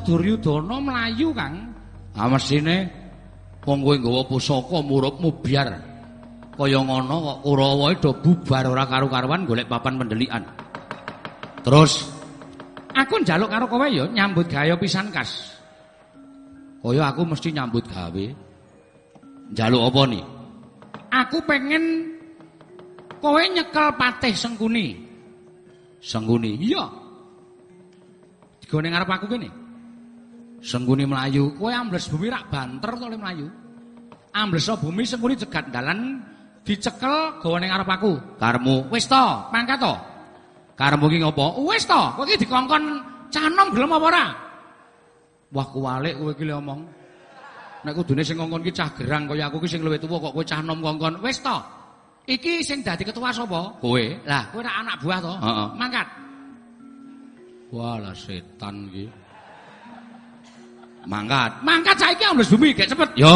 Duryudana mlayu, Kang. Ah mesine wong kowe nggawa pusaka murupmu biar kaya ngono kok Kurawa do bubar ora karo-karuan golek papan pendelikan. Terus aku njaluk karo kowe ya nyambut gawe pisan kas. Kaya aku mesti nyambut gawe. Njaluk apa nih? Aku pengen kowe nyekel patih Sengkuni. Sengkuni. Iya. Digone ngarep aku kene. Sengkuni melayu, kowe ambles bumi rak banter to le melayu. Ambles bumi Sengkuni cegat dalan dicekel gawa ning ngarep aku. Karmu wis to, mangkat to. Karmu ki ngopo? Wis to, kowe iki dikongkon canom gelem apa ora? Wah kuwalik kowe iki omong. Nek kudune sing ngongkon ki cah gerang kaya aku ki sing luwih tuwa kok kowe cah nom ngongkon. Wis to. Iki sing dadi ketua sapa? Kowe. Lah, kowe ora anak buah to? Heeh. Mangkat. Walah setan iki. Mangkat. Mangkat saiki ambles bumi gek cepet. Yo.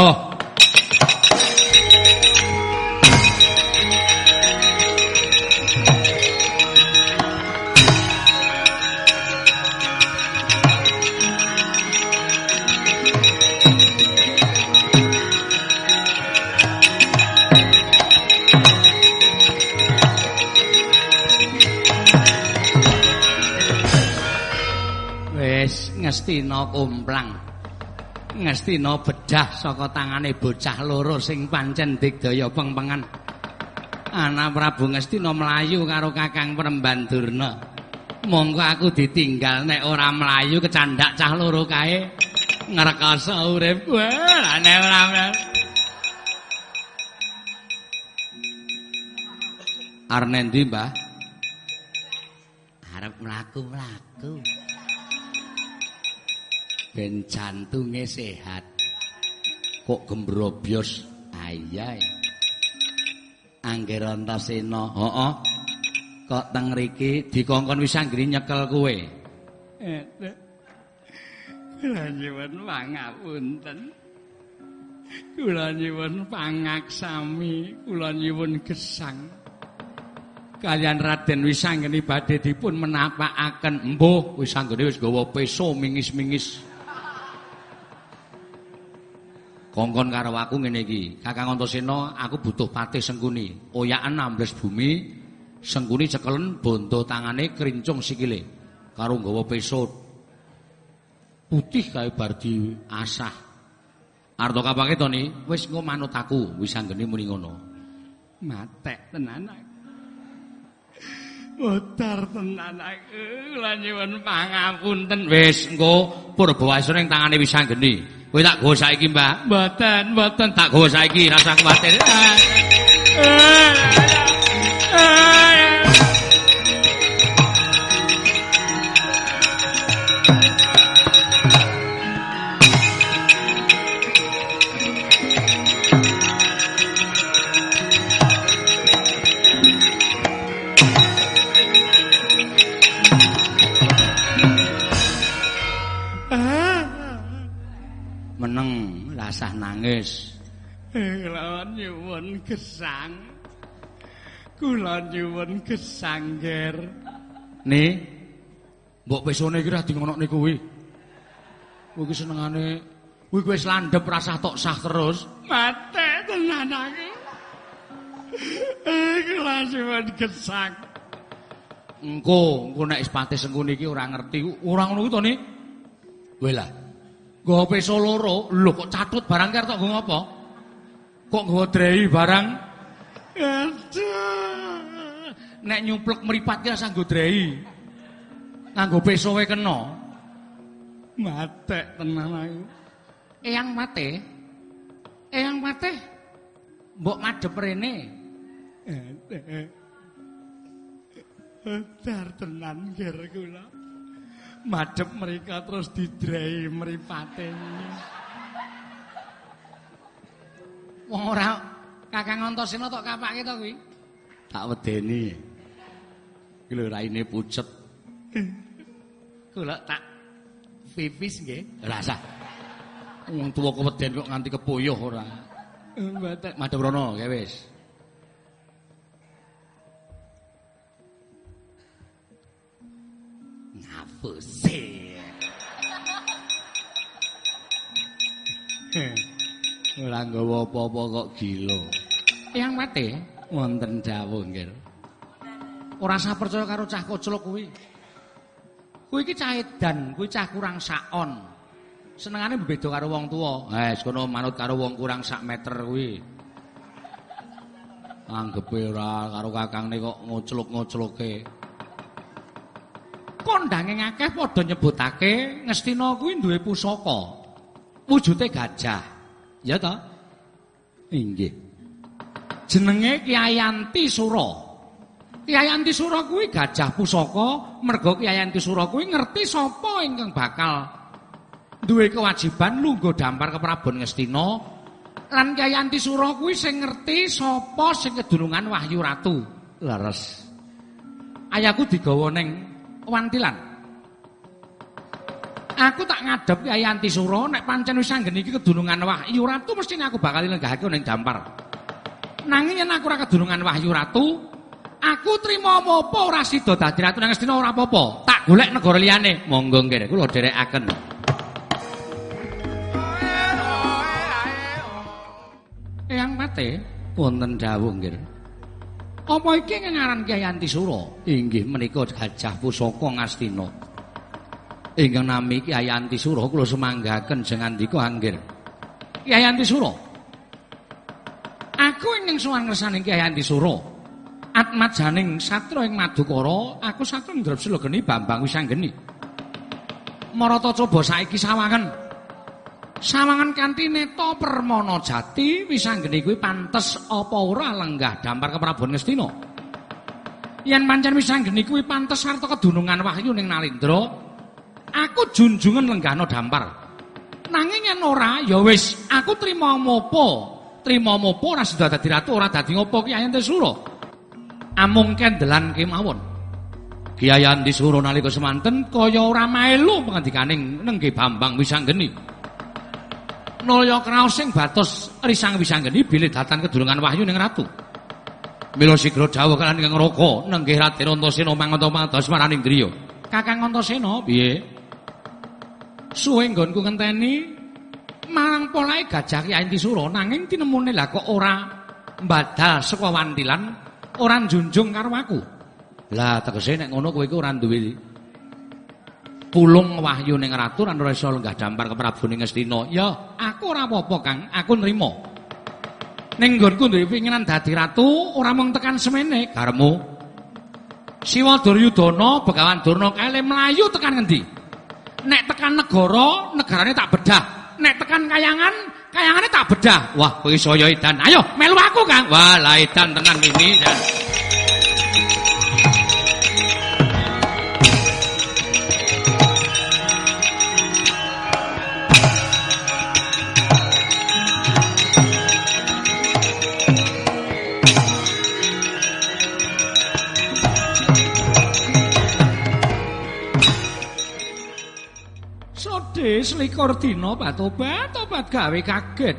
Wis ngestina kumplang. Ngestina bedah saka tangane bocah loro sing pancen digdaya pengpengan. Ana Prabu Ngestina mlayu karo Kakang Premban Durna. Monggo aku ditinggal nek ora mlayu kecandak cah loro kae ngrekoso urip. Wah, nek ora Arnendi, Mbah? Arep mlaku-mlaku. Ben jantunge sehat. Kok gembrobyos ayae. Angger Antasena, heeh. Kok teng mriki dikongkon wis anggere nyekel kowe. Eh, Kula nyuwun pangapunten. Kula nyuwun pangaksami, kula nyuwun gesang. Kalian Raden Wisanggeni badhe dipun menapakaken. Mbuh, Wisanggeni wis gawa peso mingis-mingis. Kongkon karo aku ngene iki, Kakang Antasena, aku butuh patih Sengkuni. Oyaken ambles bumi, Sengkuni cekelen bondo tangane krincung sikile karo nggawa peso putih kae bar diasah. Arto kapake to ni, wis engko manut aku, Wisanggeni muni ngono. Matek tenan aku. Mutar tenan aku, lan nyuwun pangapunten. Wis engko Purbawasena ning tangane Wisanggeni. Kowe tak gawa saiki, Mbak. Mboten, mboten tak gawa saiki, rasa kuwatir. Nangis. Kula nyuwun gesang. Kula nyuwun gesang, Ger. Ni, mbok pesone iki ra dingonokne kuwi. Kowe iki senengane kuwi wis landhep rasah tok sah terus. Mate tenan aku. Kula nyuwun gesang. Engko, engko nek Ispate Sengkuni iki ora ngerti, ora ngono kuwi to, Ni? Kowe lah. Nggawa peso loro, lho kok catut barang karo tok nggo ngopo? Kok nggawa drei barang? Nek nyuplek mripat ki rasa nggo drei. Nganggo peso wae kena. Matek tenan aku. Eyang mate. Eyang mate. Mbok madhep rene. Dar tenan ger kula. Madhep mereka terus didrai mripate. Wong ora Kakang Antasena tok kapake to kuwi. Tak wedeni. Iki lho raine pucet. Kula tak pipis nggih. Rasa. Wong tuwa keweden kok nganti kepoyoh ora. Mbatek madhep rono ya wis. Ngapusi. Ora nggawa apa-apa kok gila. Yang mate Wonten dawuh nggih. ora usah percaya karo cah koclok kuwi. Kuwi iki cah edan, kuwi cah kurang sakon. Senengane beda karo wong tuwa. Ha, wis kono manut karo wong kurang sak meter kuwi. Anggepe ora karo kakangne kok ngocluk-ngocluke. Kondange akeh padha nyebutake Ngestina kuwi duwe pusaka. Wujude gajah. Ya ta? Inggih. Jenenge Kyai Antisura. Kyai Antisura kuwi gajah pusaka, merga Kyai Antisura kuwi ngerti sapa ingkang bakal duwe kewajiban lungguh dampar ke Prabon Ngestina. Lan Kyai Antisura kuwi sing ngerti sapa sing kedunungan Wahyu Ratu. Leres. Ayahku digawa ning wantilan. Aku tak ngadep Kyai Antisura nek pancen wis anggen iki kedunungan Wahyu Ratu mesti aku bakal lenggahake ning dampar. Nanging yen aku ora kedunungan Wahyu Ratu, aku trima apa ora sida dadi ratu nang Astina ora apa-apa. Tak golek negara liyane. Monggo nggih, kula dherekaken. Eyang mate, Wonten dawuh nggih. Apa iki ngaran Kyai Antisura? Inggih menika gajah pusaka Ngastina. Ingkang nami Kyai Antisura kula semanggaken jeng andika anggir. Kyai Antisura. Aku ingkang sowan ngersane Kyai Antisura. Atmajaning satra ing Madukara, aku satra Ndrapsila geni Bambang Wisanggeni. Marata coba saiki sawangen. Sawangen kanthi neta permana jati Wisanggeni kuwi pantes apa ora lenggah dampar ke Prabu Ngastina. Yen pancen Wisanggeni kuwi pantes sarta kedunungan wahyu ning Nalindra, aku junjungan lenggahno dampar. Nanging yen ora ya wis aku trima mopo. Trima mopo ora sida dadi ratu ora dadi ngopo Ki Ayante Sura. Amung kendelan kemawon. Kyai Antisura nalika semanten kaya ora melu pangandikaning nengge Bambang Wisanggeni. Nulya kraos sing batos risang Wisanggeni bilih datan kedulungan wahyu ning ratu. Mila sigra dawuh kalan ingkang raka nenggih Raden Antasena mangata mados maraning griya. Kakang Antasena Piye? suwe nggonku ngenteni marang polahe gajah Ki Antisura nanging tinemune lah kok ora mbadal saka wantilan ora njunjung karo aku. Lah tegese nek ngono kowe iku ora duwe pulung wahyu ning ratu lan ora iso lenggah dampar ke Prabu ning Ngastina. Ya, aku ora apa-apa, Kang. Aku nrimo. Ning nggonku duwe pingenan dadi ratu ora mung tekan semene. Karemu Siwa Duryudana, Begawan Durna kale mlayu tekan ngendi? Nek tekan negara, negarane tak bedah. Nek tekan kayangan, kayangane tak bedah. wah kowe saya edan. Ayo, melu aku, Kang. Wah, lah edan tenan ini. Dan. Selikur dina batobat tobat gawe kaget.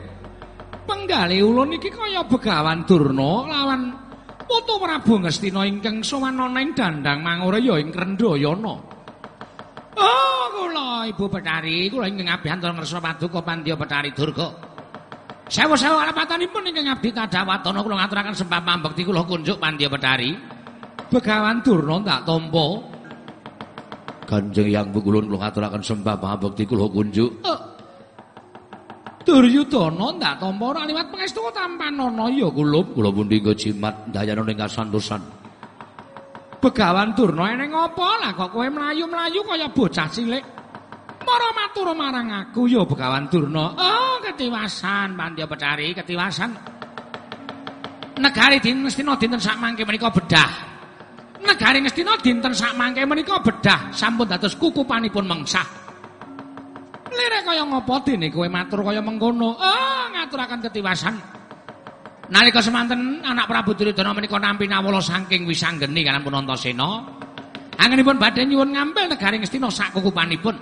Penggale ulun iki kaya Begawan Durna lawan Putu Prabu Ngastina ingkang sowan ana ing dandang mangure ya ing Krendayana. Oh, kula Ibu Betari, kula ingkang abdi antara ngersa paduka Pandya Betari Durga. Sewu-sewu alapatanipun ingkang abdi tadhawatana kula ngaturaken sembah pambekti kula kunjuk Pandya Betari. Begawan Durna tak tampa. Kanjeng Yang Bukulun kula ngaturaken sembah pangabekti kula kunjuk. Eh, Duryudana ndak tampa ora liwat pangestu tampanana ya kula. Kula pundi nggo jimat dayana ning kasantosan. Begawan Durna eneng apa lah kok kowe mlayu-mlayu kaya bocah cilik. Mara matur marang aku ya Begawan Durna. Oh, ketiwasan Pandya Betari, ketiwasan. Negari Dinten dinten sak mangke menika bedah. Negari Ngastina dinten sak mangke menika bedah sampun dados kukupanipun mengsah. Lire kaya ngapa dene kowe matur kaya mengkono? Oh, ngaturaken ketiwasan. Nalika semanten anak Prabu Duryudana menika nampi nawala saking Wisanggeni kalan pun Antasena. Angenipun badhe nyuwun ngambil negari Ngastina sak kukupanipun.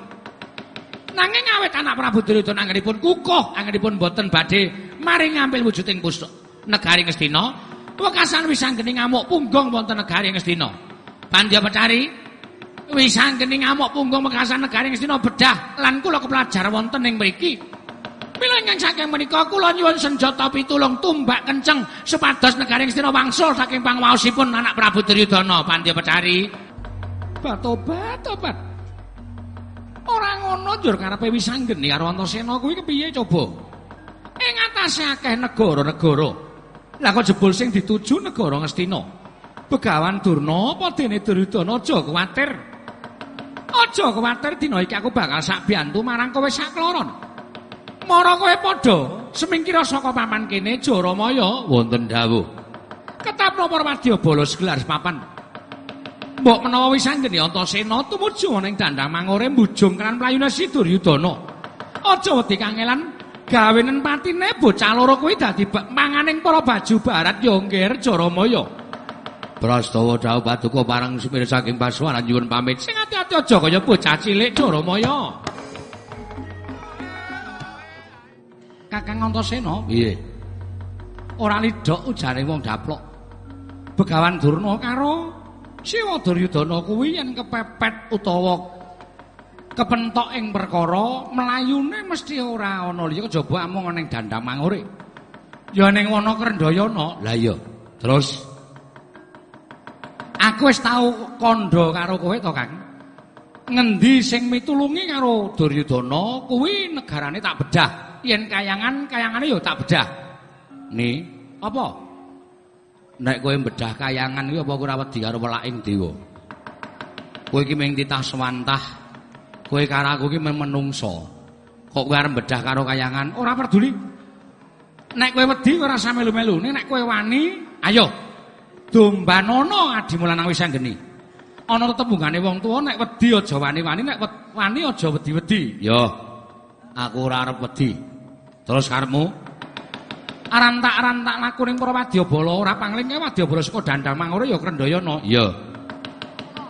Nanging awet anak Prabu Duryudana angenipun kukuh, angenipun boten badhe mari ngambil wujuding pusaka negari Ngastina. Wekasan Wisanggeni ngamuk punggong wonten negari Ngastina. Pandya Betari Wisanggeni ngamuk punggung wekasan negari Ngastina bedah lan kula kepelajar wonten ing mriki. Mila ingkang saking menika kula nyuwun senjata pitulung tumbak kenceng supados negaring Stina wangsul saking pangwaosipun anak Prabu Duryudana Pandya Pecari. Batobat, obat. Ora ngono njur karepe wisanggeni karo Antasena kuwi kepiye coba? Ing atase akeh negara-negara. Lah kok jebul sing dituju negara Ngastina. Begawan Durna apa dene Duryudana aja kuwatir. Aja kuwatir dina iki aku bakal sak biantu marang kowe sak kloron. Mara kowe padha semingkira saka papan kene Jaramaya wonten dawuh. Ketap nomor wadya bolos gelar papan. Mbok menawa wis anggene Antasena tumuju ning dandang mangore mbujung kan playune si Duryudana. Aja wedi kangelan gawenen patine bocah loro kuwi dadi manganing para baju barat ya ngger Jaramaya. Prastawa dawuh paduka parang sumir saking Pasuwan nyuwun pamit. Sing ati-ati aja kaya bocah cilik Jaramaya. Kakang Antasena? Piye? Ora lidhok ujane wong daplok. Begawan Durna karo Siwa Duryudana kuwi yen kepepet utawa kepentok ing perkara mlayune mesti ora ana liya kejaba amung ana ning dandang mangure. Ya ning wana Krendayana. Lah iya. Terus aku wis tau kandha karo kowe to, Kang. Ngendi sing mitulungi karo Duryudana kuwi negarane tak bedah. yen kayangan kayangane ya tak bedah. Ni, apa? Nek kowe bedah kayangan iki apa ora wedi karo welaking dewa? Kowe iki mung titah swantah. Kowe karo aku iki menungso. Kok kowe arep bedah karo kayangan? Ora peduli. Nek kowe wedi ora usah melu-melu. Nek kowe wani, ayo. Dombanono adimu lanang wis anggeni. Ana tetembungane wong tuwa nek wedi aja wani-wani, nek wani aja wedi-wedi. Yo. Aku ora arep wedi. Terus karepmu? Arantak-arantak laku ning para wadyabala ora panglinge wadyabala saka dandang mangure ya Krendayana. Iya.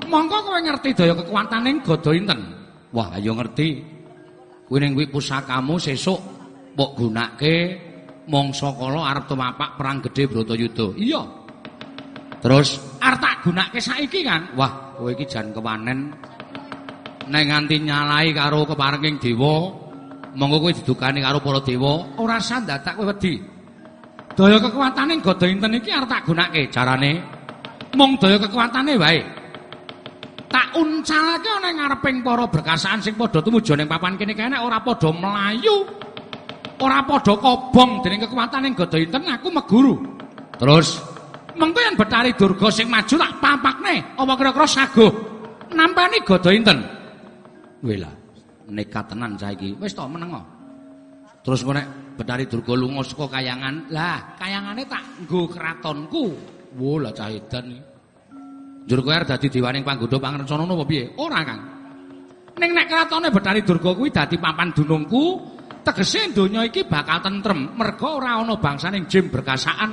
Mongko kowe ngerti daya kekuwatane gada inten? Wah, ayo ngerti. Kuwi ning kuwi pusakamu sesuk mbok gunake mangsa kala arep tumapak perang gedhe Bratayuda. Iya. Terus arep tak gunake saiki kan? Wah, kowe iki jan kewanen nek nganti nyalai karo keparenging dewa monggo kowe didukani karo para dewa ora usah ndadak kowe wedi daya kekuatane gada inten iki arep tak gunake carane mung daya kekuatane wae tak uncalake ana ing ngareping para berkasaan sing padha tumuju ning papan kene kene ora padha melayu ora padha kobong dening kekuatane gada inten aku meguru terus mengko yen betari durga sing maju tak pampakne apa kira-kira saguh nampani gada inten wela nekat tenan saiki. Wis to meneng. Terus kok nek Betari Durga lunga saka kayangan, lah kayangane tak nggo kratonku. Wo lah cah edan iki. Njur kowe dadi dewaning panggoda pangrencana napa piye? Ora, Kang. Ning nek kratone Betari Durga kuwi dadi papan dunungku, tegese donya iki bakal tentrem merga ora ana bangsaning jim berkasaan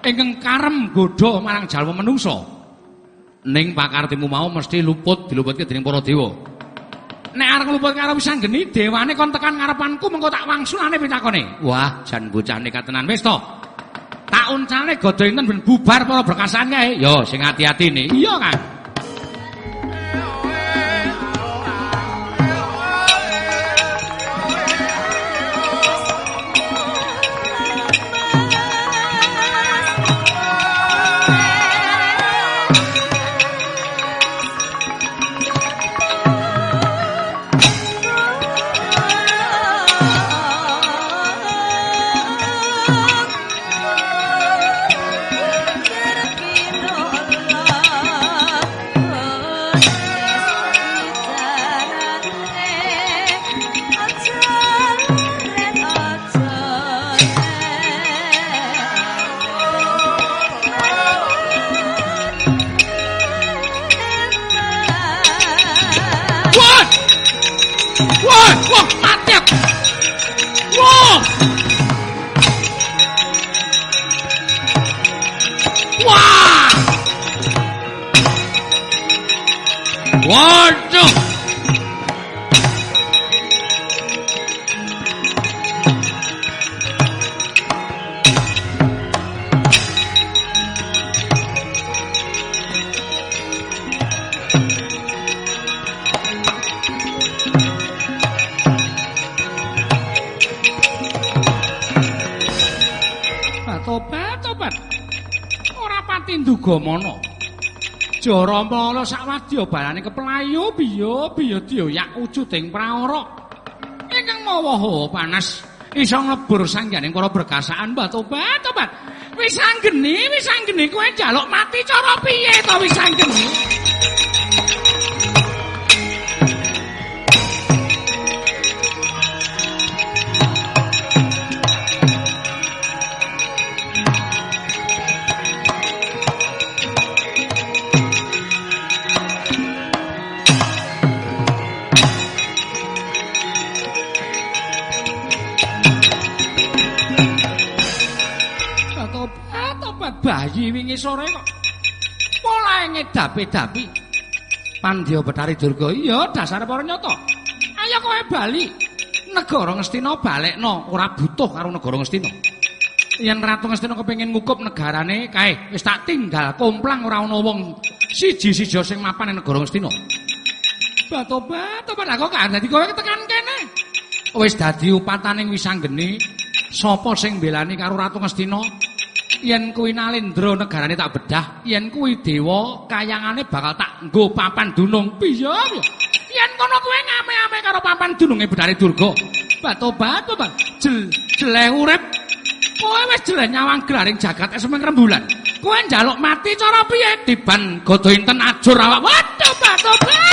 ingkang karem godha marang jalma menungso. Ning pakartimu mau mesti luput diluputke dening para dewa. nek arep ngluput karo wisanggeni dewane kon tekan ngarepanku mengko tak wangsulane pitakone wah jan bocah nekatenan wis to tak uncane godho enten ben bubar para berkasan kae yo sing ati-ati ni iya kan sakwadya balane keplayu biyo biyo dioyak wujuding prawara. Ingkang mawa panas iso nglebur sangganing para berkasaan mbah tobat. Wis anggeni, wis anggeni kowe njaluk mati cara piye to wis anggeni? bayi wingi sore kok. Polahe ngedapi-dapi. Pandya Betari Durga, iya dasare para nyata. Ayo kowe bali. Negara Ngastina balekno, ora butuh karo negara Ngastina. Yen Ratu Ngastina kepengin ngukup negarane, kae wis tak tinggal komplang ora ana wong siji-siji sing mapan ning negara Ngastina. Batobat, tobat aku kan dadi kowe tekan kene. Wis dadi upataning wisanggeni, sapa sing belani karo Ratu Ngastina? Yen kuwi Nalendra negarane tak bedah, yen kuwi dewa kayangane bakal tak nggo papan dunung. Piye? Yen kono kuwi ngame-ame karo papan dununge Bedari Durga. Batobat, Bang. Jel jeleh urip. Kowe wis jeleh nyawang glaring jagat semeng rembulan. Kowe njaluk mati cara piye? Diban godo inten ajur awak. Waduh, batobat,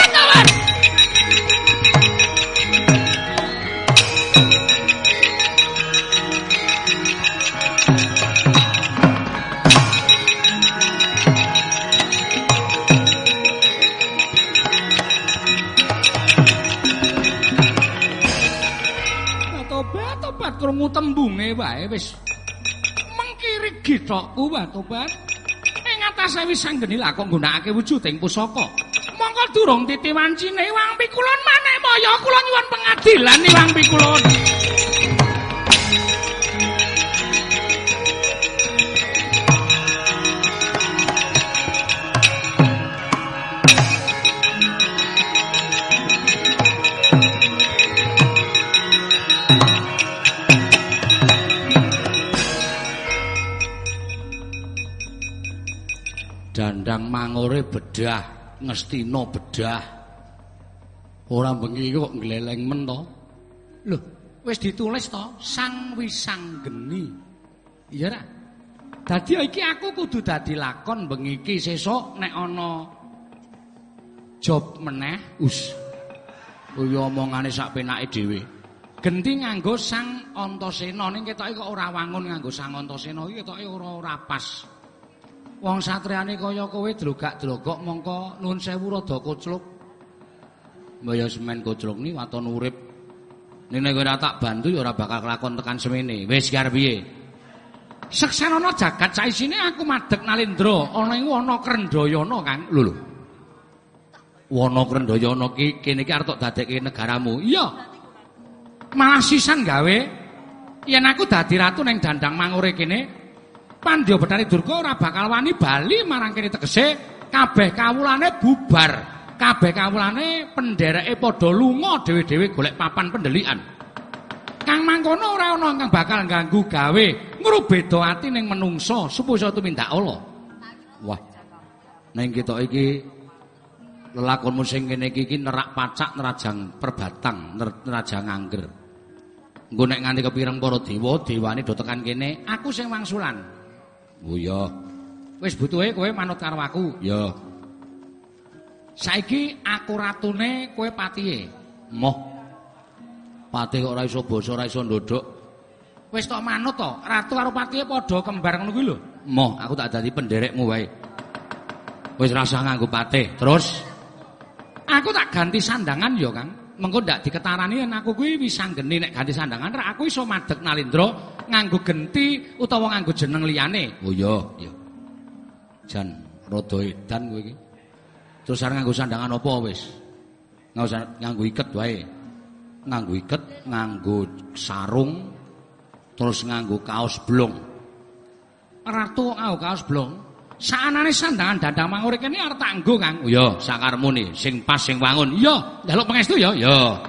krungu tembunge wae wis. Mengkiri githokku wae tobat ing atase wis sanggeni lah kok nggunakake wujuding pusaka. Mongko durung titi wancine wang pikulon maneh moyo. Kula nyuwun pengadilan wang pikulon dandang mangore bedah, ngestina bedah. Ora bengi kok gleleng men to. Lho, wis ditulis to, Sang Wisanggeni. Iya ra? Dadi iki aku kudu dadi lakon bengi iki sesuk nek ana job meneh, us. Kuwi omongane sak penake dhewe. Genti nganggo Sang Antasena ning ketoke kok ora wangun nganggo Sang Antasena iki ketoke ora ora pas. Wong satriane kaya kowe drogak-drogok mongko nuwun sewu rada kocluk. Mbaya semen kocluk ni waton urip. Ning nek ora tak bantu ya ora bakal kelakon tekan semene. Wis kar piye? Seksanana jagat saisine aku madhek Nalendra, ana iku ana Krendayana, Kang. Lho lho. Wana Krendayana ki kene iki arep dadekke negaramu. Iya. Malah sisan gawe yen aku dadi ratu ning dandang mangure kene, Pandya Betari Durga ora bakal wani bali marang kene tegese kabeh kawulane bubar. Kabeh kawulane pendereke padha lunga dhewe-dhewe golek papan pendelikan. Kang mangkono ora ana kang bakal ganggu gawe ngrubeda ati ning menungsa supaya tumindak Allah. Wah. Ning kita iki lelakonmu sing kene iki nerak pacak nerajang perbatang, nerajang angger. Engko nek nganti kepireng para dewa, dewane do tekan kene, aku sing wangsulan. Oh iya. Wis butuhe kowe manut karo aku. Ya. Saiki aku ratune kowe patihe. Moh. Patih kok ora iso basa, ora iso ndodok. Wis tok manut to, ratu karo patihe padha kembar ngono kuwi lho. Moh, aku tak dadi penderekmu wae. Wis rasa nganggo patih. Terus aku tak ganti sandangan ya, Kang. Mengko ndak diketarani yen aku kuwi wis sanggeni nek ganti sandangan, aku iso madhek Nalindra nganggo genti utawa nganggo jeneng liyane. Oh iya, iya. Jan rada edan kowe iki. Terus arep nganggo sandangan apa wis? Nganggo iket wae. Nganggo iket, nganggo sarung, terus nganggo kaos blong. Ratu nganggo kaos blong. Saanane sandangan dadang mangur kene are tanggo Kang. Iya, sakarmune sing pas sing wangun. Iya, njaluk pangestu ya. Iya.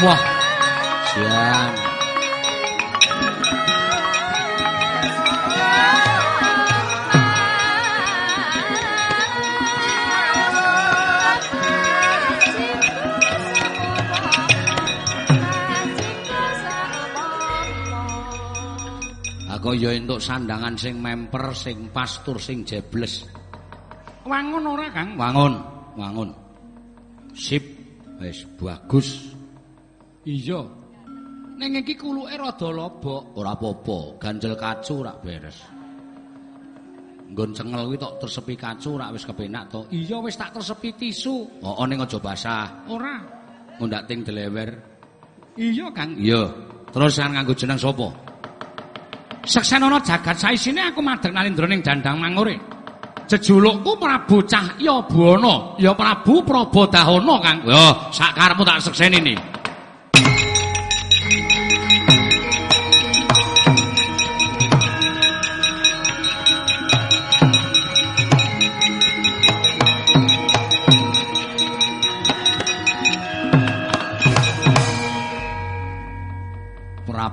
Wah. Mergo ya entuk sandangan sing memper, sing pastur, sing jebles. Wangun ora, Kang? Wangun, wangun. Sip, wis bagus. Iya. Ning iki kuluke rada lobok. Ora apa-apa, ganjel kacu rak beres. Nggon cengel kuwi tok tersepi kacu rak wis kepenak to. Iya wis tak tersepi tisu. Oh, ning aja basah. Ora. Ngundak ting delewer. Iya, Kang. Iya. Terus kan nganggo jeneng sapa? Seksenana jagat saisine aku madheg nalindroning dandang mangure. Jejulukku Prabu Cahya Buwana, ya Prabu Prabodahana, Kang. Yo, sakarepmu tak sekseni ni.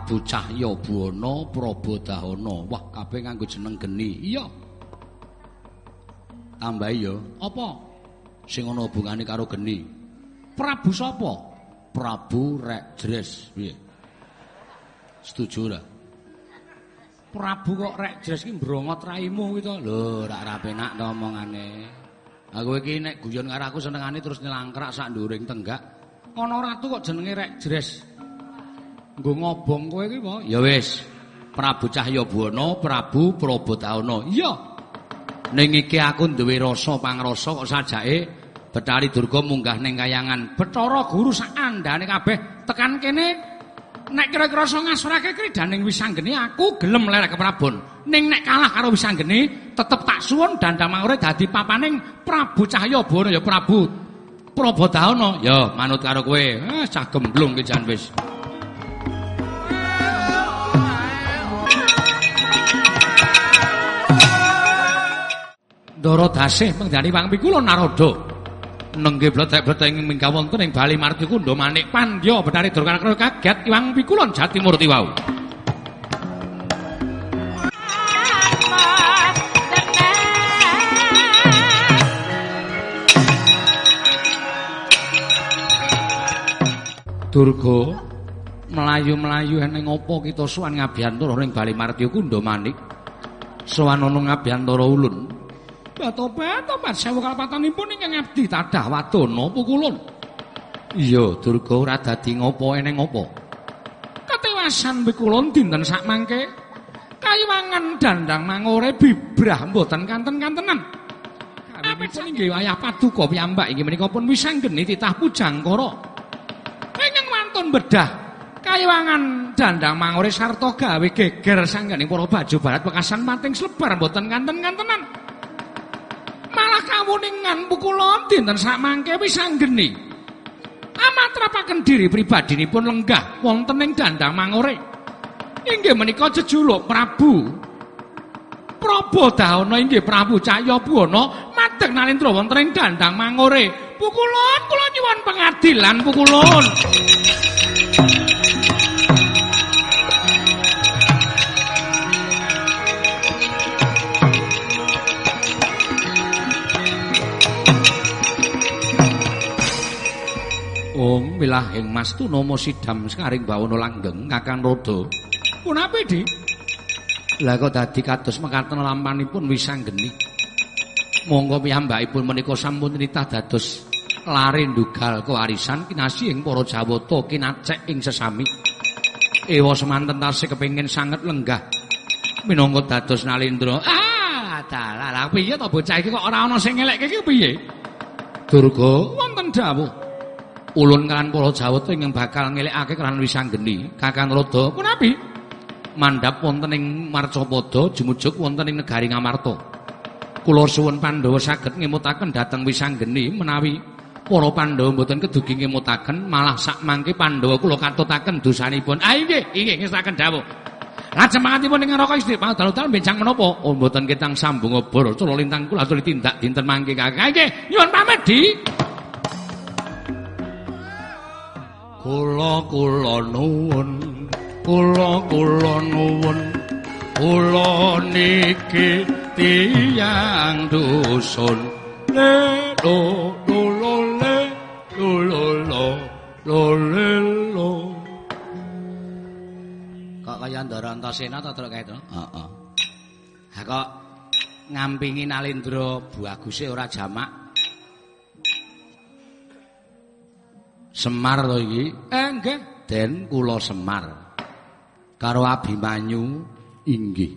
Prabu Cahya Buwana Prabodahana. Wah, kabeh nganggo jeneng geni. Iya. Tambahi ya, Apa? sing ana hubungane karo geni. Prabu sapa? Prabu Rekdres. Piye? Setuju ora? Prabu kok rek jes ki mbrongot raimu kuwi to. Lho, ra penak to omongane. Aku iki nek guyon karo aku senengane terus nyelangkrak sak nduring tenggak. Ana ratu kok jenenge rek jres. Nggo ngobong kowe iki apa? Ya wis. Prabu Cahya Buwana, Prabu Prabodahana. Iya. Ning iki aku duwe rasa pangrasa kok sajake Betari Durga munggah ning kayangan. Bathara Guru sak andane kabeh tekan kene nek kira-kira iso ngasurake kridaning Wisanggeni aku gelem lerek ke Prabon. Ning nek kalah karo Wisanggeni tetep tak suwun dandang mangure dadi papaning Prabu Cahya Bono ya Prabu Prabodahana. Ya, manut karo kowe. Ah, cah gemblung ki wis. Ndara dasih pengdani Wang Pikulun Narada. Nengge bletek-bletek ing mingga wonten ing Bali Marti Kunda Manik Pandya Betari Durkara kaget Wang Pikulun Jatimurti wau. Durga melayu-melayu ning apa kita sowan ngabiyantara ning Bali Marti Kunda Manik. Sowan ana ngabiyantara ulun. Bato-bato mas sewu kalepatanipun ingkang abdi tadah wadana pukulun. Iya, Durga ora dadi ngopo eneng ngopo. Ketewasan pukulun dinten sak mangke. Kayiwangan dandang mangore bibrah mboten kanten-kantenan. Kawinipun inggih wayah paduka piyambak inggih menika pun wisanggeni titah pujangkara. Ingkang wantun bedah kayiwangan dandang mangore sarta gawe geger sanggening para baju barat bekasan pating slebar mboten kanten-kantenan. Malah kawuningan pukulon dinten sak mangke wis anggeni. Amatrapaken diri pribadinipun lenggah wonten ing dandang mangore. Inggih menika jejuluk Prabu Prabodahana inggih Prabu Cahyabana madheg nalendra wonten ing dandang mangore. Pukulon kula nyuwun pengadilan pukulon. Om wilahing Mas Tunama Sidam sekaring bawana langgeng Kakang Rodo. Punapi, Dik? Lah kok dadi kados mekaten lampanipun wisanggeni. Monggo piyambakipun menika sampun nitah dados lare ndugal kewarisan kinasih ing para Jawata kinacek ing sesami. Ewa semanten tasih kepengin sanget lenggah minangka dados nalindra. Ah, dalah piye to bocah iki kok ora ana sing ngelekke iki piye? Durga Wonten dawuh. Ulun kan para Jawata ingkang bakal ngelekake kelan wisanggeni Kakang Rodo Punapi? mandhap wonten ing Marcapada jumujuk wonten ing negari Ngamarta. Kula suwun Pandhawa saged ngemutaken dhateng wisanggeni menawi para Pandhawa mboten kedugi ngemutaken malah sak mangke Pandhawa kula katutaken dosanipun. Ah inggih, inggih ngestaken dawuh. Lajeng mangatipun ing neraka istri dalu-dalu benjang menapa? Oh mboten ketang sambung obor cara lintang kula atur tindak dinten mangke kakang. Nggih, nyuwun pamit, Di. Kula kula nuwun, kula kula nuwun. Kula niki tiyang dusun. Le lo lo lo le lo lo lo lo le lo. Kok kaya Nyandara Antasena ta truk kae to? Heeh. Ha kok ngampingi Nalindra Bu Aguse ora jamak. Semar to iki? Eh nggih. Den kula Semar. Karo Abimanyu inggih.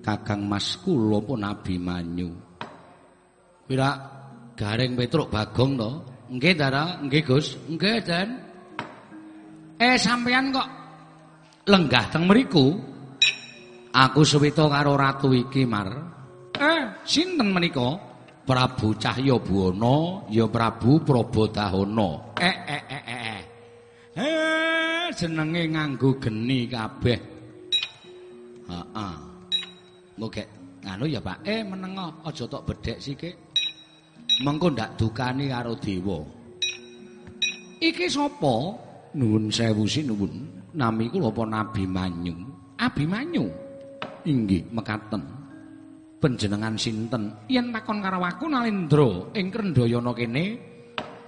Kakang Mas kula pun Abimanyu. Kira garing Petruk Bagong to? Nggih, Dara. Nggih, Gus. Nggih, Den. Eh sampean kok lenggah teng mriku. Aku suwita karo ratu iki, Mar. eh sinten menika? Prabu Cahya Buwana, ya Prabu Prabodahana. Eh eh eh eh. eh. Eh, jenenge nganggo geni kabeh. Heeh. Moga anu ya, Pak. Eh menengo Aja tok bedhek sikik. Mengko ndak dukani karo dewa. iki sapa? Nuwun sewu sinuwun. Nami kula apa Nabi Manyu. Abimanyu. Inggih, mekaten. Panjenengan sinten? Yen takon karo aku Nalindra ing Krendayana kene,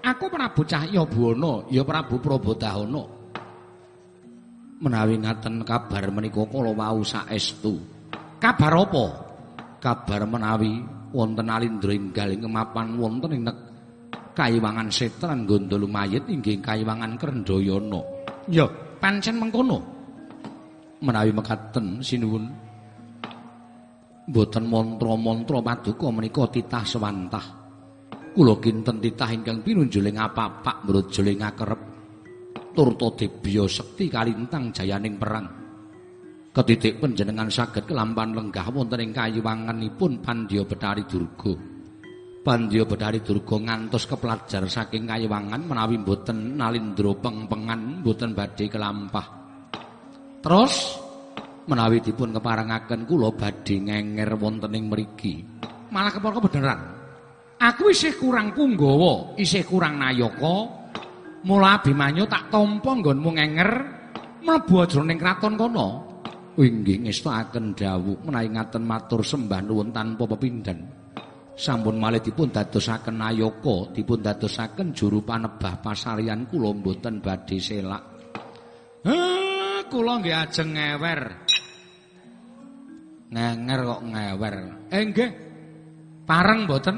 aku Prabu Cahya Buwana, ya Prabu Prabodahana. Menawi ngaten kabar menika kala wau saestu. Kabar apa? Kabar menawi wonten alindra enggal ing mapan wonten ing nek Kaiwangan Setran Gondolo Mayit inggih Kaiwangan Krendayana. Ya, pancen mengkono. Menawi mekaten sinuwun boten mantra-mantra paduka menika titah sewantah. Kula kinten titah ingkang pinunjuling apapak mrojoling akerep. Turta debya sekti kalintang jayaning perang. Ketitik panjenengan saged kelampan lenggah wonten ing kayuwanganipun Pandya Betari Durga. Pandya Betari Durga ngantos kepelajar saking kayuwangan menawi boten nalindra pengpengan boten badhe kelampah. Terus menawi dipun keparengaken kula badhe ngenger wonten ing mriki. Malah kepara beneran. Aku isih kurang punggawa, isih kurang nayaka. Mula Abimanyu tak tampa nggonmu ngenger mlebu jroning kraton kono. Inggih ngestakaken dawuh menawi ngaten matur sembah nuwun tanpa pepindhan. Sampun malih dipun dadosaken nayaka, dipun dadosaken juru panebah pasarian kula mboten badhe selak. Heh, kula nggih ajeng ngewer. Ngenger kok ngewer. Eh nggih. Pareng mboten?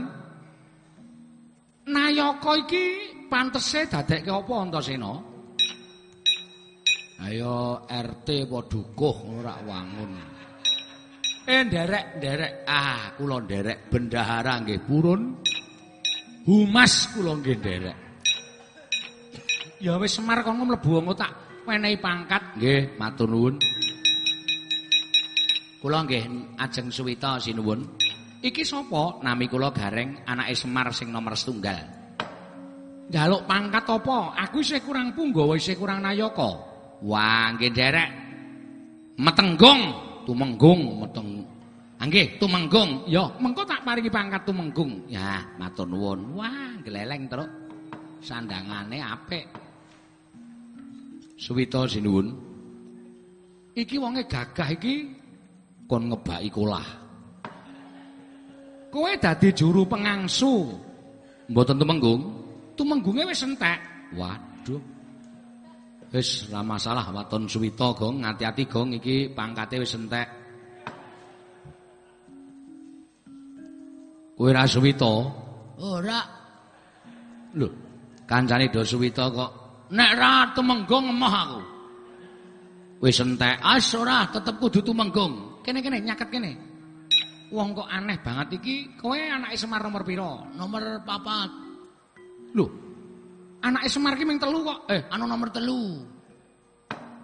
Nayaka iki pantese dadekke apa Antasena? Ayo RT apa dukuh ora wangun. Eh nderek, nderek. Ah, kula nderek bendahara nggih purun. Humas kula nggih nderek. Ya wis Semar kono mlebu ngono tak wenehi pangkat. Nggih, matur nuwun. Kula nggih ajeng suwita sinuwun. Iki sapa? Nami kula Gareng, anake Semar sing nomor setunggal. Njaluk pangkat apa? Aku isih kurang punggawa, isih kurang nayaka. Wah, nggih nderek. Metenggung, tumenggung, meteng. Nggih, tumenggung. Ya, mengko tak paringi pangkat tumenggung. Ya, matur nuwun. Wah, gleleng terus. Sandangane apik. Suwita sinuwun. Iki wonge gagah iki kon ngebaki kolah. kowe dadi juru pengangsu. Mboten tumenggung. Tumenggunge wis entek. Waduh. Wis ora masalah waton suwita, Gong. Ngati-ati, Gong, iki pangkate wis entek. Kowe ra suwita? Ora. Lho, kancane do suwita kok Nek ra tumenggung emoh aku. wis entek. As ora tetep kudu tumenggung. Kene-kene nyaket kene. Wong kok aneh banget iki. Kowe anake Semar nomor pira? Nomor papat. Lho. Anake Semar ki ming telu kok. Eh, Anu nomor telu.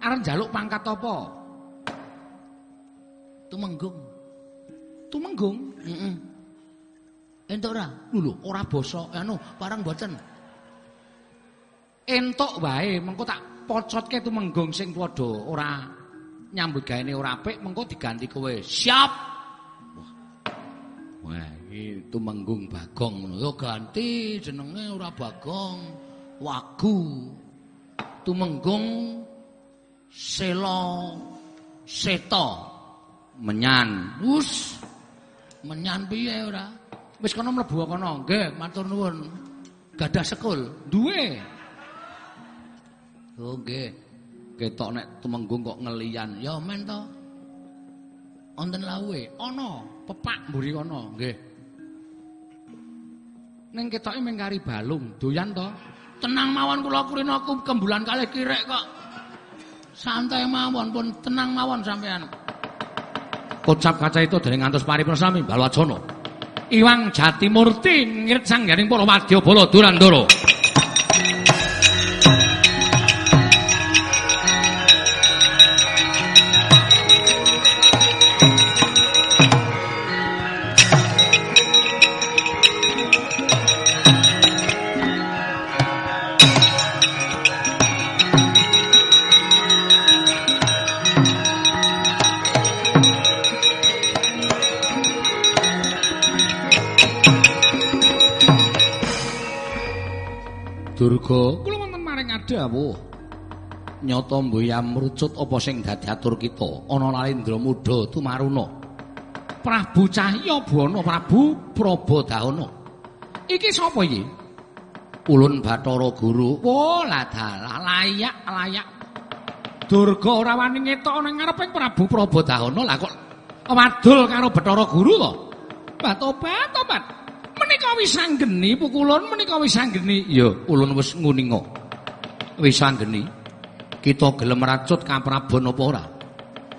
arep njaluk pangkat apa? Tumenggung. Tumenggung. Heeh. Entuk ora? Lho lho, Ora basa anu parang boten. entuk wae mengko tak pocotke tumenggung sing padha ora nyambut gaene ora apik mengko diganti kowe. Siap. Wah, iki tumenggung Bagong ngono. Ganti jenenge ora Bagong. Wagu. Tumenggung Sela Seta Menyan. Wus. Menyan piye ora? Wis kono mlebu kono. Nggih, matur nuwun. Gadah sekul. Duwe. Oh nggih. Ketok nek tumenggung kok ngelian. Ya men to. Wonten lawuhe ana pepak mburi kono, nggih. Ning ketoke mengkari balung, doyan to? Tenang mawon kula kurina kembulan kalih kirek kok. Santai mawon pun tenang mawon sampean. Kocap kaca itu dari ngantos paripurna sami Balwacana. Iwang Jatimurti ngirit sanggaring para wadyabala Durandara. Adhawuh. Nyata mboyam mrucut apa sing dadi atur kita? Ana Nalendra Muda tumaruna. Prabu Cahya Bwana Prabu Prabodahana. Iki sapa iki? Ulun Bathara Guru. Oh, ladalah layak layak. Durga ora wani ngetok nang ngareping Prabu Prabodahana lah kok wadul karo Bathara Guru to. Batobat, tobat. menika wis anggeni pukulun menika wis anggeni ya ulun wis nguninga wis anggeni kita gelem racut kaprabon apa ora?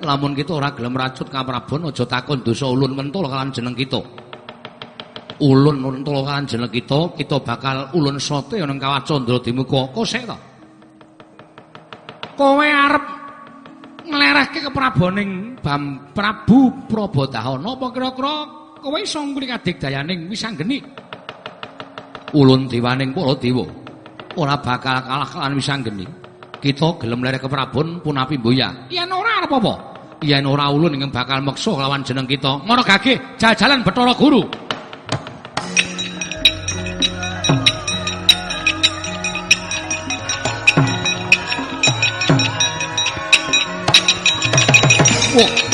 Lamun kita ora gelem racut kaprabon aja takon dosa ulun mentul kalan jeneng kita. Ulun mentul kalan jeneng kita kita bakal ulun sote nang kawat candra dimuka kosek to? Kowe arep nglerehke kepraboning Bam Prabu Prabodahana apa kira-kira kowe iso nguli kadigdayaning wisanggeni. Ulun dewaning para dewa ora bakal kalah kan wisanggeni. Kita gelem lere ke Prabon punapi mboya. Yen ora arep apa? Yen ora ulun ing bakal meksa lawan jeneng kita. Ngono gage jajalan Bathara Guru. Wah.